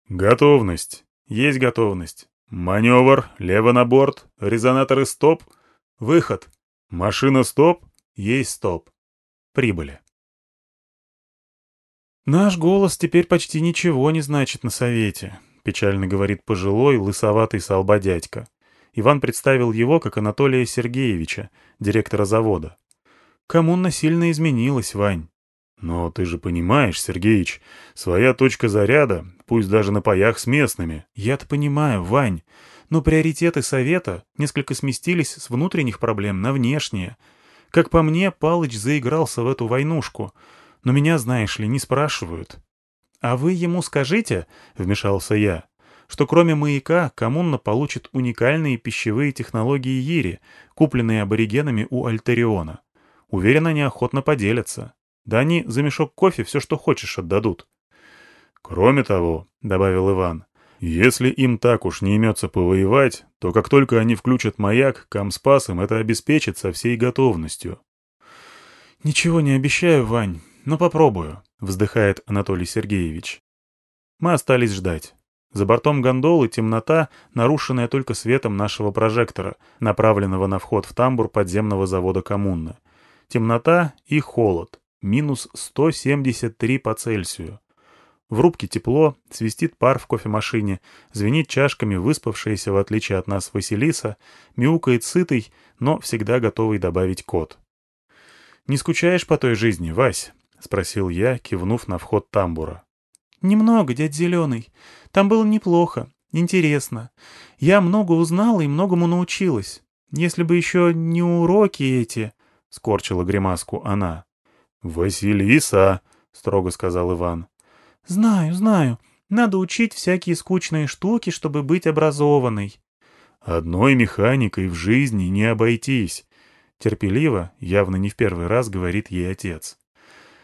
Готовность. Есть готовность. Маневр, лево на борт, резонаторы стоп, выход. Машина стоп, есть стоп. Прибыли.
«Наш голос теперь почти ничего не значит на совете», — печально говорит пожилой, лысоватый солба дядька. Иван представил его как Анатолия Сергеевича, директора завода. «Коммуна сильно изменилась, Вань».
«Но ты же понимаешь, Сергеич, своя точка заряда, пусть даже на паях с местными».
«Я-то понимаю, Вань, но приоритеты совета несколько сместились с внутренних проблем на внешние. Как по мне, Палыч заигрался в эту войнушку, но меня, знаешь ли, не спрашивают». «А вы ему скажите», — вмешался я, что кроме маяка коммуна получит уникальные пищевые технологии Ири, купленные аборигенами у Альтериона. Уверен, они охотно поделятся. Да они за мешок кофе все, что хочешь, отдадут.
«Кроме того», — добавил Иван, — «если им так уж не имется повоевать, то как только они включат маяк, Камспас им это обеспечит со всей готовностью».
«Ничего не обещаю, Вань, но попробую», — вздыхает Анатолий Сергеевич. Мы остались ждать. За бортом гондолы темнота, нарушенная только светом нашего прожектора, направленного на вход в тамбур подземного завода коммуны. Темнота и холод. Минус 173 по Цельсию. В рубке тепло, свистит пар в кофемашине, звенит чашками выспавшаяся, в отличие от нас, Василиса, мяукает сытый, но всегда готовый добавить кот. «Не скучаешь по той жизни, Вась?» — спросил я, кивнув на вход тамбура. «Немного, дядь Зеленый. Там было неплохо, интересно. Я много узнала и многому научилась. Если бы еще не уроки эти...» — скорчила гримаску она.
«Василиса!» — строго сказал Иван.
«Знаю, знаю. Надо учить всякие скучные штуки, чтобы быть образованной».
«Одной механикой в жизни не обойтись», — терпеливо, явно не в первый раз говорит ей отец.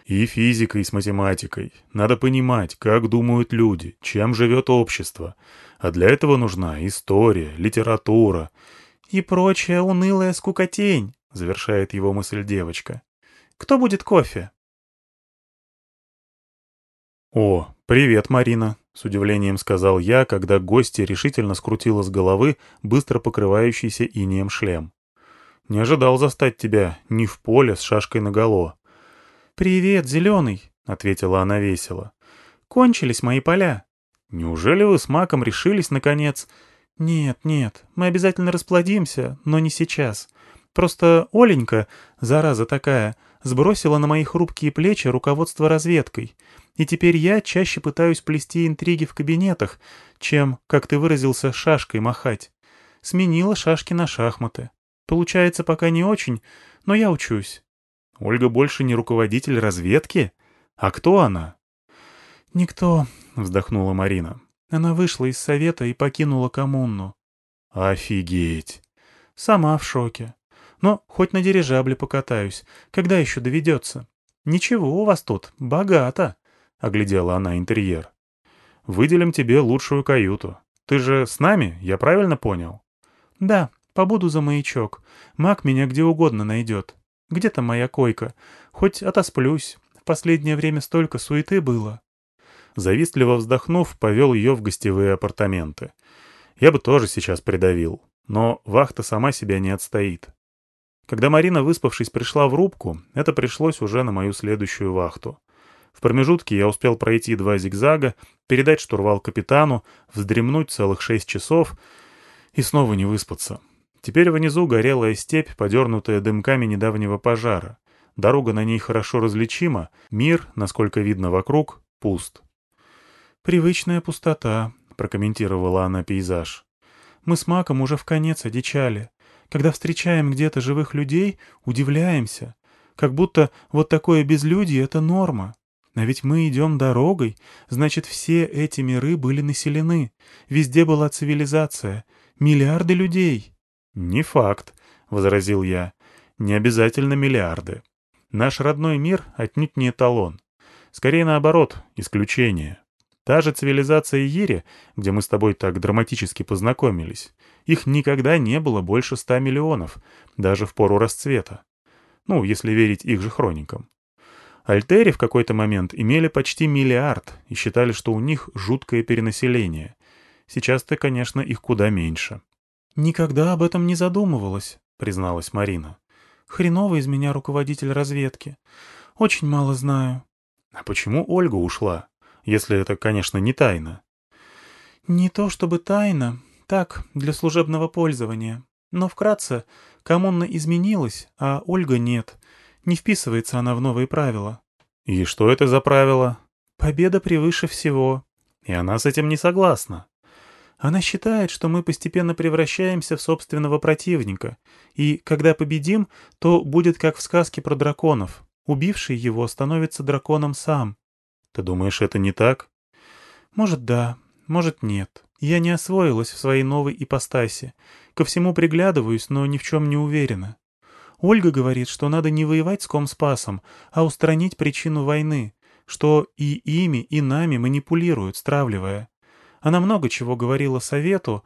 И физикой с математикой. Надо понимать, как думают люди, чем живет общество. А для этого нужна история, литература.
«И прочая унылая скукотень», — завершает его мысль девочка. «Кто будет кофе?»
«О, привет, Марина», — с удивлением сказал я, когда гостья решительно скрутила с головы быстро покрывающийся инеем шлем. «Не ожидал застать тебя ни в поле с шашкой наголо.
«Привет, зеленый», — ответила она весело. «Кончились мои поля».
«Неужели вы с Маком решились, наконец?»
«Нет, нет, мы обязательно расплодимся, но не сейчас. Просто Оленька, зараза такая, сбросила на мои хрупкие плечи руководство разведкой, и теперь я чаще пытаюсь плести интриги в кабинетах, чем, как ты выразился, шашкой махать. Сменила шашки на шахматы. Получается пока не очень, но я учусь.
Ольга больше не руководитель разведки? А кто она?
«Никто», — вздохнула Марина. «Она вышла из совета и покинула коммуну».
«Офигеть!»
«Сама в шоке. Но хоть на дирижабле покатаюсь. Когда еще доведется?» «Ничего у вас тут, богато», — оглядела она интерьер.
«Выделим тебе лучшую каюту. Ты же с нами, я правильно понял?»
«Да, побуду за маячок. Маг меня где угодно найдет. Где там моя койка? Хоть отосплюсь. В последнее время столько суеты было».
Завистливо вздохнув, повел ее в гостевые апартаменты. Я бы тоже сейчас придавил, но вахта сама себя не отстоит. Когда Марина, выспавшись, пришла в рубку, это пришлось уже на мою следующую вахту. В промежутке я успел пройти два зигзага, передать штурвал капитану, вздремнуть целых шесть часов и снова не выспаться. Теперь внизу горелая степь, подернутая дымками недавнего пожара. Дорога на ней хорошо различима, мир, насколько видно вокруг, пуст.
«Привычная пустота», — прокомментировала она пейзаж. «Мы с Маком уже в конец одичали. Когда встречаем где-то живых людей, удивляемся. Как будто вот такое безлюдье — это норма. А ведь мы идем дорогой, значит, все эти миры были населены. Везде была цивилизация. Миллиарды людей.
«Не факт», — возразил я. «Не обязательно миллиарды. Наш родной мир отнюдь не эталон. Скорее наоборот, исключение. Та же цивилизация Ири, где мы с тобой так драматически познакомились, их никогда не было больше ста миллионов, даже в пору расцвета. Ну, если верить их же хроникам. Альтери в какой-то момент имели почти миллиард и считали, что у них жуткое перенаселение. Сейчас-то, конечно, их куда меньше.
«Никогда об этом не задумывалась», — призналась Марина. «Хреновый из меня руководитель разведки. Очень мало знаю».
«А почему Ольга ушла? Если это, конечно, не тайна».
«Не то чтобы тайна. Так, для служебного пользования. Но вкратце, коммуна изменилась, а Ольга нет. Не вписывается она в новые правила.
И что это за правила?
Победа превыше всего.
И она с этим не согласна.
Она считает, что мы постепенно превращаемся в собственного противника, и когда победим, то будет как в сказке про драконов. Убивший его становится драконом сам.
Ты думаешь, это не так?
Может, да, может, нет. Я не освоилась в своей новой ипостаси. Ко всему приглядываюсь, но ни в чем не уверена. Ольга говорит, что надо не воевать с Комспасом, а устранить причину войны, что и ими, и нами манипулируют, стравливая. Она много чего говорила совету,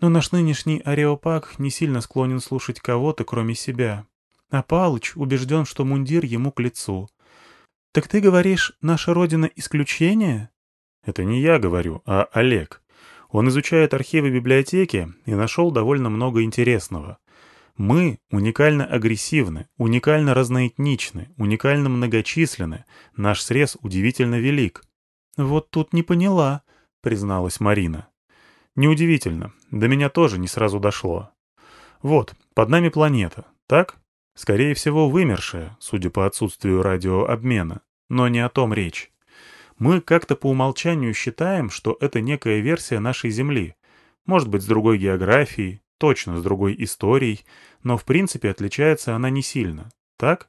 но наш нынешний ареопаг не сильно склонен слушать кого-то, кроме себя. А Палыч убежден, что мундир ему к лицу. «Так ты говоришь, наша родина — исключение?»
«Это не я говорю, а Олег. Он изучает архивы библиотеки и нашел довольно много интересного. Мы уникально агрессивны, уникально разноэтничны, уникально многочисленны. Наш срез удивительно велик.
«Вот тут не поняла», — призналась Марина.
«Неудивительно. До меня тоже не сразу дошло. Вот, под нами планета, так? Скорее всего, вымершая, судя по отсутствию радиообмена. Но не о том речь. Мы как-то по умолчанию считаем, что это некая версия нашей Земли. Может быть, с другой географией, точно с другой историей, но в принципе отличается она не сильно. Так?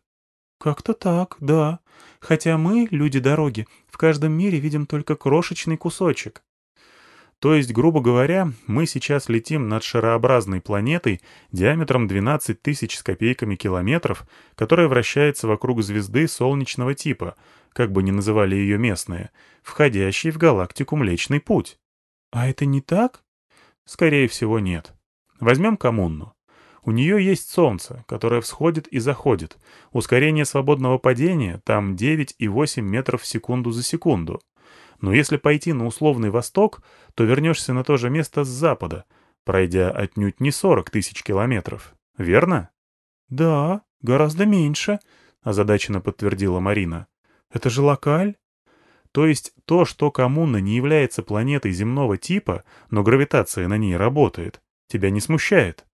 Как-то так, да. Хотя мы, люди дороги, в каждом мире видим только крошечный кусочек.
То есть, грубо говоря, мы сейчас летим над шарообразной планетой диаметром 12 тысяч с копейками километров, которая вращается вокруг звезды солнечного типа, как бы ни называли ее местные, входящей в галактику Млечный Путь.
А это не так?
Скорее всего, нет. Возьмем коммуну. У нее есть Солнце, которое всходит и заходит. Ускорение свободного падения там 9,8 метров в секунду за секунду. Но если пойти на условный восток, то вернешься на то же место с запада, пройдя отнюдь не 40 тысяч километров. Верно?
Да, гораздо меньше, озадаченно подтвердила Марина. Это же локаль?
То есть то, что коммуна не является планетой земного типа, но гравитация на ней работает, Тебя не смущает?»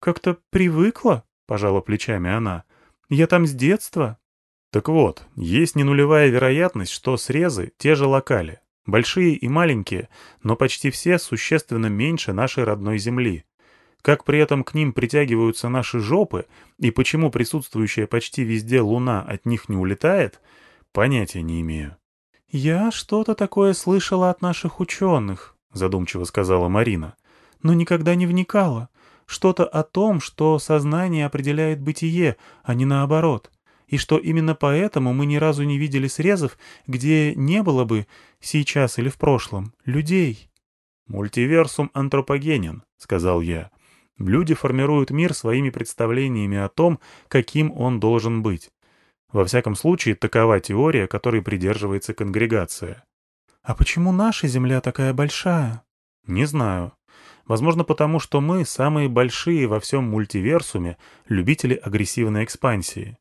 «Как-то привыкла», — пожала плечами она. «Я там с детства».
Так вот, есть ненулевая вероятность, что срезы — те же локали. Большие и маленькие, но почти все существенно меньше нашей родной Земли. Как при этом к ним притягиваются наши жопы, и почему присутствующая почти везде Луна от них не улетает, понятия не имею.
«Я что-то такое слышала от наших ученых», — задумчиво сказала Марина но никогда не вникала. Что-то о том, что сознание определяет бытие, а не наоборот. И что именно поэтому мы ни разу не видели срезов, где не было бы, сейчас или в прошлом, людей.
«Мультиверсум антропогенен», — сказал я. «Люди формируют мир своими представлениями о том, каким он должен быть. Во всяком случае, такова теория, которой придерживается конгрегация».
«А почему наша Земля такая большая?»
«Не знаю. Возможно, потому что мы самые большие во всем мультиверсуме любители агрессивной экспансии.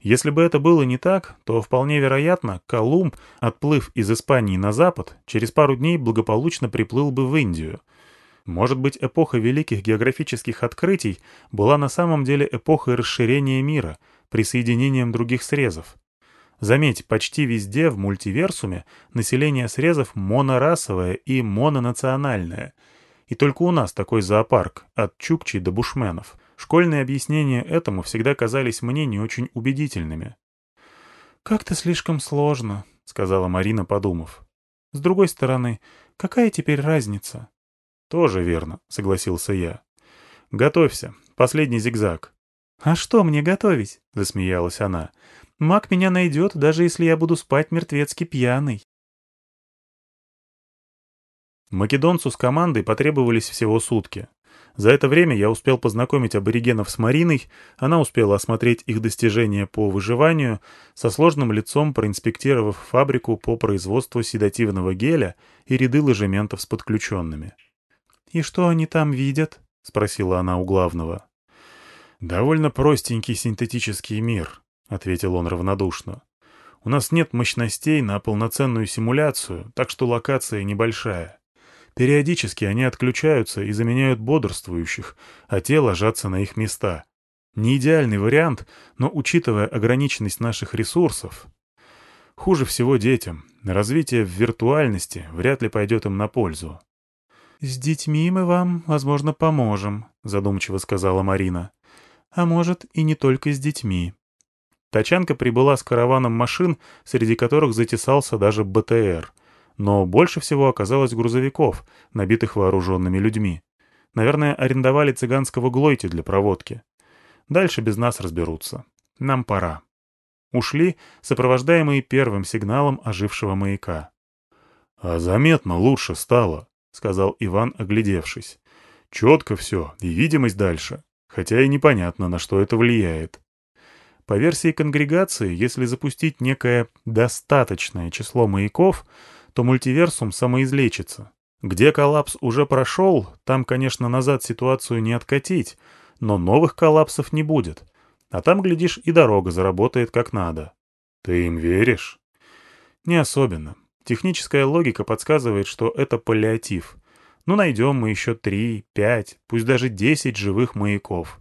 Если бы это было не так, то вполне вероятно, Колумб, отплыв из Испании на запад, через пару дней благополучно приплыл бы в Индию. Может быть, эпоха великих географических открытий была на самом деле эпохой расширения мира, присоединением других срезов. Заметь, почти везде в мультиверсуме население срезов монорасовое и мононациональное. И только у нас такой зоопарк, от чукчей до бушменов. Школьные объяснения этому всегда казались мне не очень убедительными.
«Как-то слишком сложно», — сказала Марина, подумав. «С другой стороны, какая теперь разница?»
«Тоже верно», — согласился я. «Готовься. Последний зигзаг».
«А что мне готовить?» — засмеялась она. Маг меня найдет, даже если я буду спать мертвецки пьяный.
Македонцу с командой потребовались всего сутки. За это время я успел познакомить аборигенов с Мариной, она успела осмотреть их достижения по выживанию, со сложным лицом проинспектировав фабрику по производству седативного геля и ряды ложементов с подключенными.
«И что они там видят?» — спросила она у главного.
«Довольно простенький синтетический мир», — ответил он равнодушно. «У нас нет мощностей на полноценную симуляцию, так что локация небольшая. Периодически они отключаются и заменяют бодрствующих, а те ложатся на их места. Не идеальный вариант, но учитывая ограниченность наших ресурсов... Хуже всего детям. Развитие в виртуальности вряд ли пойдет им на пользу.
«С детьми мы вам, возможно, поможем», — задумчиво сказала Марина. «А может, и не только с детьми».
Тачанка прибыла с караваном машин, среди которых затесался даже БТР. Но больше всего оказалось грузовиков, набитых вооруженными людьми. Наверное, арендовали цыганского глойти для проводки. Дальше без нас разберутся. Нам пора. Ушли, сопровождаемые первым сигналом ожившего маяка. — А заметно лучше стало, — сказал Иван, оглядевшись. — Четко все, и видимость дальше, хотя и непонятно, на что это влияет. По версии конгрегации, если запустить некое достаточное число маяков, то мультиверсум самоизлечится. Где коллапс уже прошел, там, конечно, назад ситуацию не откатить, но новых коллапсов не будет. А там, глядишь, и дорога заработает как надо. Ты им веришь? Не особенно. Техническая логика подсказывает, что это паллиатив. Ну, найдем мы еще три, пять, пусть даже десять живых маяков.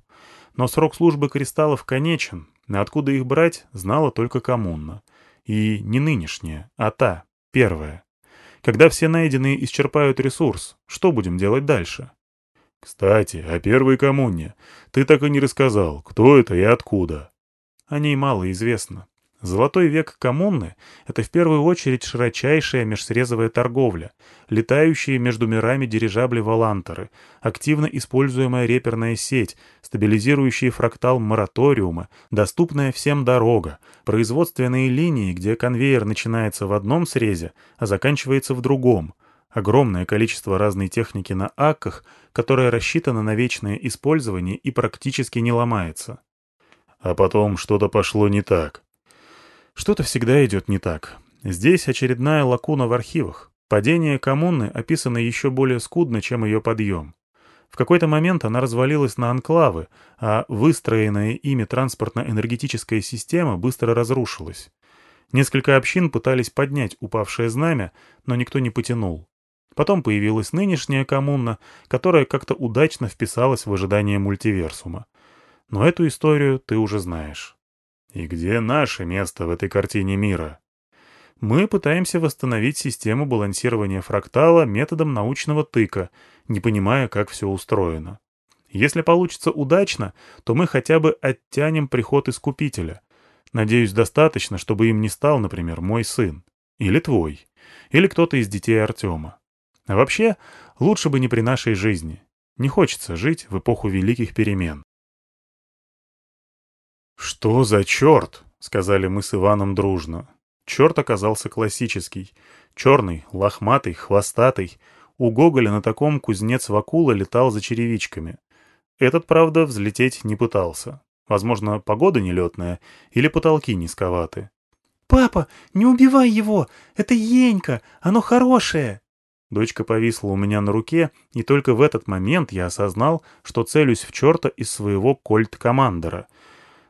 Но срок службы кристаллов конечен, а откуда их брать, знала только коммуна. И не нынешняя, а та, первая. Когда все найденные исчерпают ресурс, что будем делать дальше? Кстати, о первой коммуне. Ты так и не рассказал, кто это и откуда. О ней мало известно. Золотой век коммуны — это в первую очередь широчайшая межсрезовая торговля, летающие между мирами дирижабли-волантеры, активно используемая реперная сеть, стабилизирующий фрактал мораториума, доступная всем дорога, производственные линии, где конвейер начинается в одном срезе, а заканчивается в другом, огромное количество разной техники на акках, которая рассчитана на вечное использование и практически не ломается. А потом что-то пошло не так. Что-то всегда идет не так. Здесь очередная лакуна в архивах. Падение коммуны описано еще более скудно, чем ее подъем. В какой-то момент она развалилась на анклавы, а выстроенная ими транспортно-энергетическая система быстро разрушилась. Несколько общин пытались поднять упавшее знамя, но никто не потянул. Потом появилась нынешняя коммуна, которая как-то удачно вписалась в ожидание мультиверсума. Но эту историю ты уже знаешь. И где наше место в этой картине мира? Мы пытаемся восстановить систему балансирования фрактала методом научного тыка, не понимая, как все устроено. Если получится удачно, то мы хотя бы оттянем приход Искупителя. Надеюсь, достаточно, чтобы им не стал, например, мой сын. Или твой. Или кто-то из детей Артема. А вообще, лучше бы не при нашей жизни. Не хочется жить в эпоху великих перемен. «Что за черт?» — сказали мы с Иваном дружно. Черт оказался классический. Черный, лохматый, хвостатый. У Гоголя на таком кузнец Вакула летал за черевичками. Этот, правда, взлететь не пытался. Возможно, погода нелетная или потолки низковаты.
«Папа, не убивай его! Это Енька! Оно хорошее!»
Дочка повисла у меня на руке, и только в этот момент я осознал, что целюсь в черта из своего кольт-командера.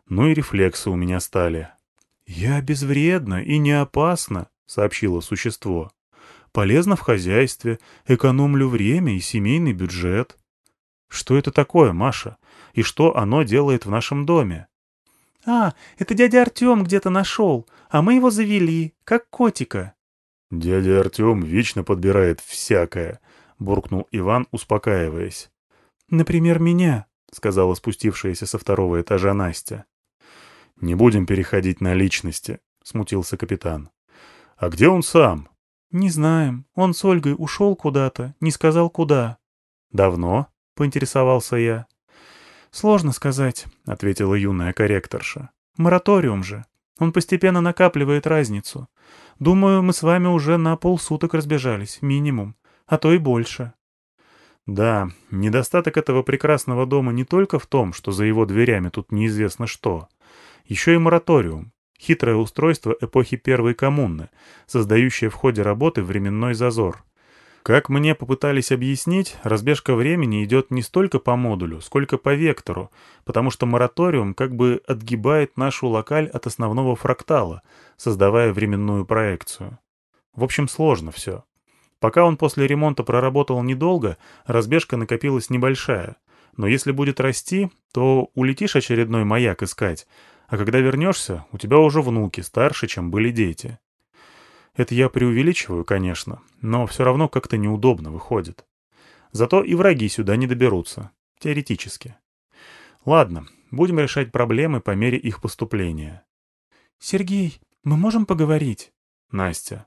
Ну и рефлексы у меня стали. «Я безвредна и не опасна», — сообщило существо. «Полезно в хозяйстве, экономлю время и семейный бюджет». «Что это такое, Маша? И что оно делает в нашем доме?»
«А, это дядя Артем где-то нашел, а мы его завели, как котика».
«Дядя Артем вечно подбирает всякое», — буркнул Иван, успокаиваясь.
«Например, меня», —
сказала спустившаяся со второго этажа Настя. «Не будем переходить на личности», — смутился капитан. «А где он сам?»
«Не знаем. Он с Ольгой ушел куда-то, не сказал куда».
«Давно?» — поинтересовался я.
«Сложно сказать», — ответила юная корректорша. «Мораториум же. Он постепенно накапливает разницу. Думаю, мы с вами уже на полсуток разбежались, минимум, а то и больше.
Да, недостаток этого прекрасного дома не только в том, что за его дверями тут неизвестно что. Еще и мораториум. Хитрое устройство эпохи Первой коммуны, создающее в ходе работы временной зазор. Как мне попытались объяснить, разбежка времени идет не столько по модулю, сколько по вектору, потому что мораториум как бы отгибает нашу локаль от основного фрактала, создавая временную проекцию. В общем, сложно все. Пока он после ремонта проработал недолго, разбежка накопилась небольшая. Но если будет расти, то улетишь очередной маяк искать, а когда вернешься, у тебя уже внуки старше, чем были дети. Это я преувеличиваю, конечно, но все равно как-то неудобно выходит. Зато и враги сюда не доберутся. Теоретически. Ладно, будем решать проблемы по мере их поступления.
«Сергей, мы можем поговорить?»
Настя.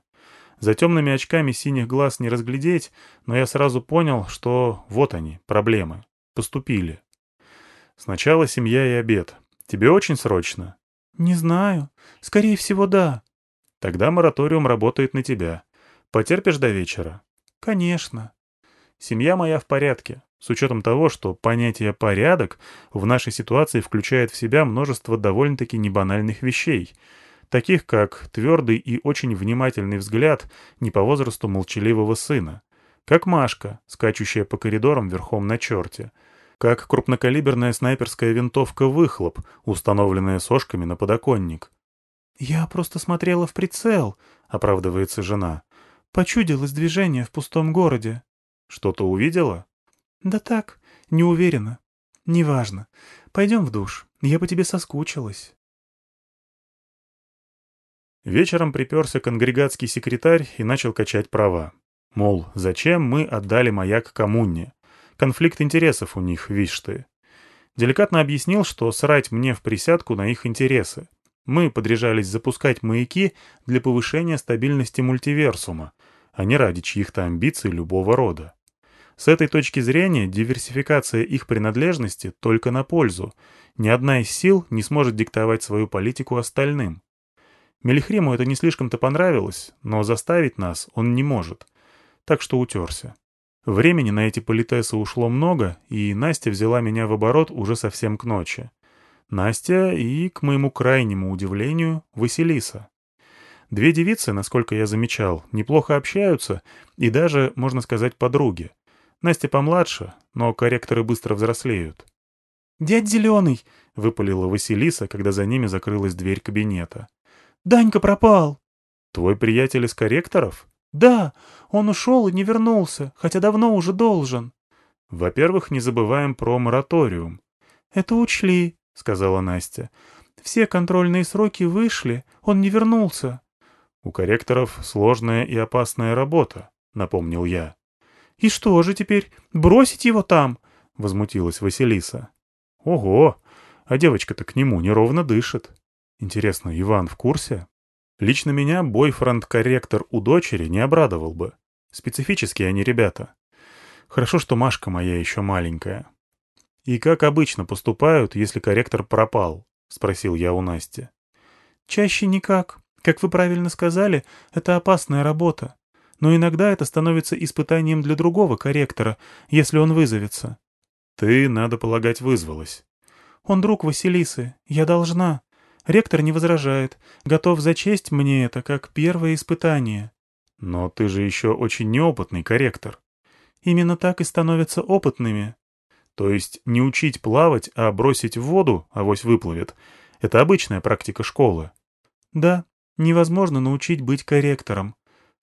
За темными очками синих глаз не разглядеть, но я сразу понял, что вот они, проблемы. Поступили. Сначала семья и обед. Тебе очень срочно?
Не знаю. Скорее всего, да.
Тогда мораториум работает на тебя. Потерпишь до вечера?
Конечно.
Семья моя в порядке, с учетом того, что понятие «порядок» в нашей ситуации включает в себя множество довольно-таки небанальных вещей, таких как твердый и очень внимательный взгляд не по возрасту молчаливого сына, как Машка, скачущая по коридорам верхом на черте, как крупнокалиберная снайперская винтовка «Выхлоп», установленная сошками на подоконник,
«Я просто смотрела в прицел», — оправдывается жена. «Почудилось движение в пустом городе».
«Что-то увидела?»
«Да так, не уверена. Неважно. Пойдем в душ. Я по тебе соскучилась».
Вечером приперся конгрегатский секретарь и начал качать права. Мол, зачем мы отдали маяк коммуне? Конфликт интересов у них, вишь ты. Деликатно объяснил, что срать мне в присядку на их интересы. Мы подряжались запускать маяки для повышения стабильности мультиверсума, а не ради чьих-то амбиций любого рода. С этой точки зрения диверсификация их принадлежности только на пользу. Ни одна из сил не сможет диктовать свою политику остальным. Мелихриму это не слишком-то понравилось, но заставить нас он не может. Так что утерся. Времени на эти политесы ушло много, и Настя взяла меня в оборот уже совсем к ночи. Настя и, к моему крайнему удивлению, Василиса. Две девицы, насколько я замечал, неплохо общаются и даже, можно сказать, подруги. Настя помладше, но корректоры быстро взрослеют.
«Дядь Зеленый!»
— выпалила Василиса, когда за ними закрылась дверь кабинета.
«Данька пропал!»
«Твой приятель из корректоров?»
«Да, он ушел и не вернулся, хотя давно уже должен».
«Во-первых, не забываем про мораториум».
«Это учли», — сказала Настя. «Все контрольные сроки вышли, он не вернулся».
«У корректоров сложная и опасная работа», — напомнил я.
«И что же теперь, бросить его там?»
— возмутилась Василиса. «Ого! А девочка-то к нему неровно дышит. Интересно, Иван в курсе?» Лично меня бойфренд-корректор у дочери не обрадовал бы. Специфические они ребята. Хорошо, что Машка моя еще маленькая. «И как обычно поступают, если корректор пропал?» — спросил я у Насти.
«Чаще никак. Как вы правильно сказали, это опасная работа. Но иногда это становится испытанием для другого корректора, если он вызовется».
«Ты, надо полагать, вызвалась».
«Он друг Василисы. Я должна. Ректор не возражает. Готов зачесть мне это как первое испытание».
Но ты же еще очень неопытный корректор.
Именно так и становятся опытными.
То есть не учить плавать, а бросить в воду, авось выплывет. Это обычная практика школы.
Да, невозможно научить быть корректором.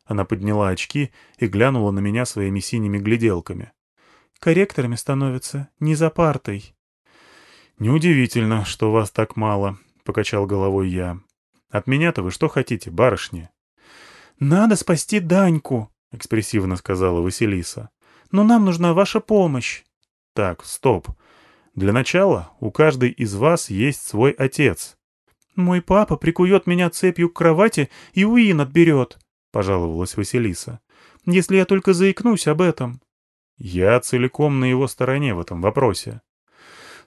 Она подняла очки и глянула на меня своими синими гляделками.
Корректорами становятся не за партой.
«Неудивительно, что вас так мало», — покачал головой я. «От меня-то вы что хотите, барышни?»
«Надо спасти Даньку», — экспрессивно сказала Василиса. «Но нам нужна ваша помощь».
«Так, стоп. Для начала у каждой из вас есть свой отец».
«Мой папа прикует меня цепью к кровати и Уин отберет», — пожаловалась Василиса. «Если я только заикнусь об этом».
«Я целиком на его стороне в этом вопросе».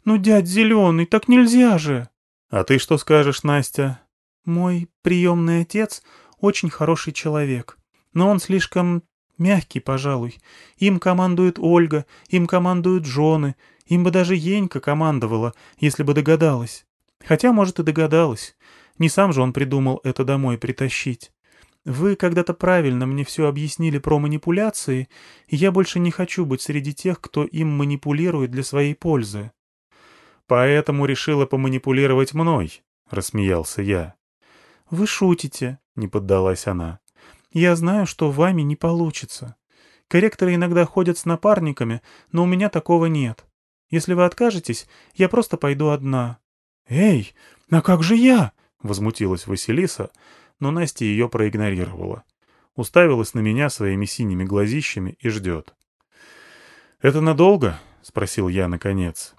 «Ну, дядь Зеленый, так нельзя же!»
«А ты что скажешь, Настя?»
«Мой приемный отец очень хороший человек, но он слишком мягкий, пожалуй. Им командует Ольга, им командуют жены, им бы даже Енька командовала, если бы догадалась. Хотя, может, и догадалась. Не сам же он придумал это домой притащить. Вы когда-то правильно мне все объяснили про манипуляции, и я больше не хочу быть среди тех, кто им манипулирует для своей пользы.
Поэтому решила поманипулировать мной, — рассмеялся я.
Вы шутите, — не поддалась она. «Я знаю, что вами не получится. Корректоры иногда ходят с напарниками, но у меня такого нет. Если вы откажетесь, я просто пойду одна». «Эй, а как же я?» — возмутилась Василиса, но Настя ее проигнорировала. Уставилась на меня своими синими глазищами и ждет.
«Это надолго?» — спросил я наконец.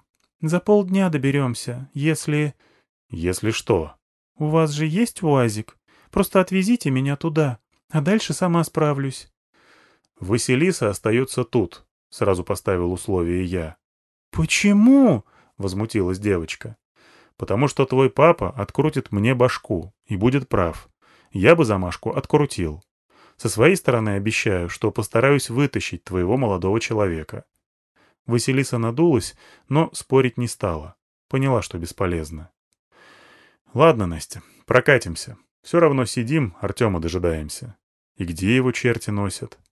«За полдня доберемся, если...»
«Если что?»
«У вас же есть УАЗик?» Просто отвезите меня туда, а дальше сама справлюсь».
«Василиса остается тут», — сразу поставил условие я.
«Почему?»
— возмутилась девочка. «Потому что твой папа открутит мне башку и будет прав. Я бы замашку открутил. Со своей стороны обещаю, что постараюсь вытащить твоего молодого человека». Василиса надулась, но спорить не стала. Поняла, что бесполезно. «Ладно, Настя, прокатимся. Все равно сидим, Артема дожидаемся. И где его черти носят?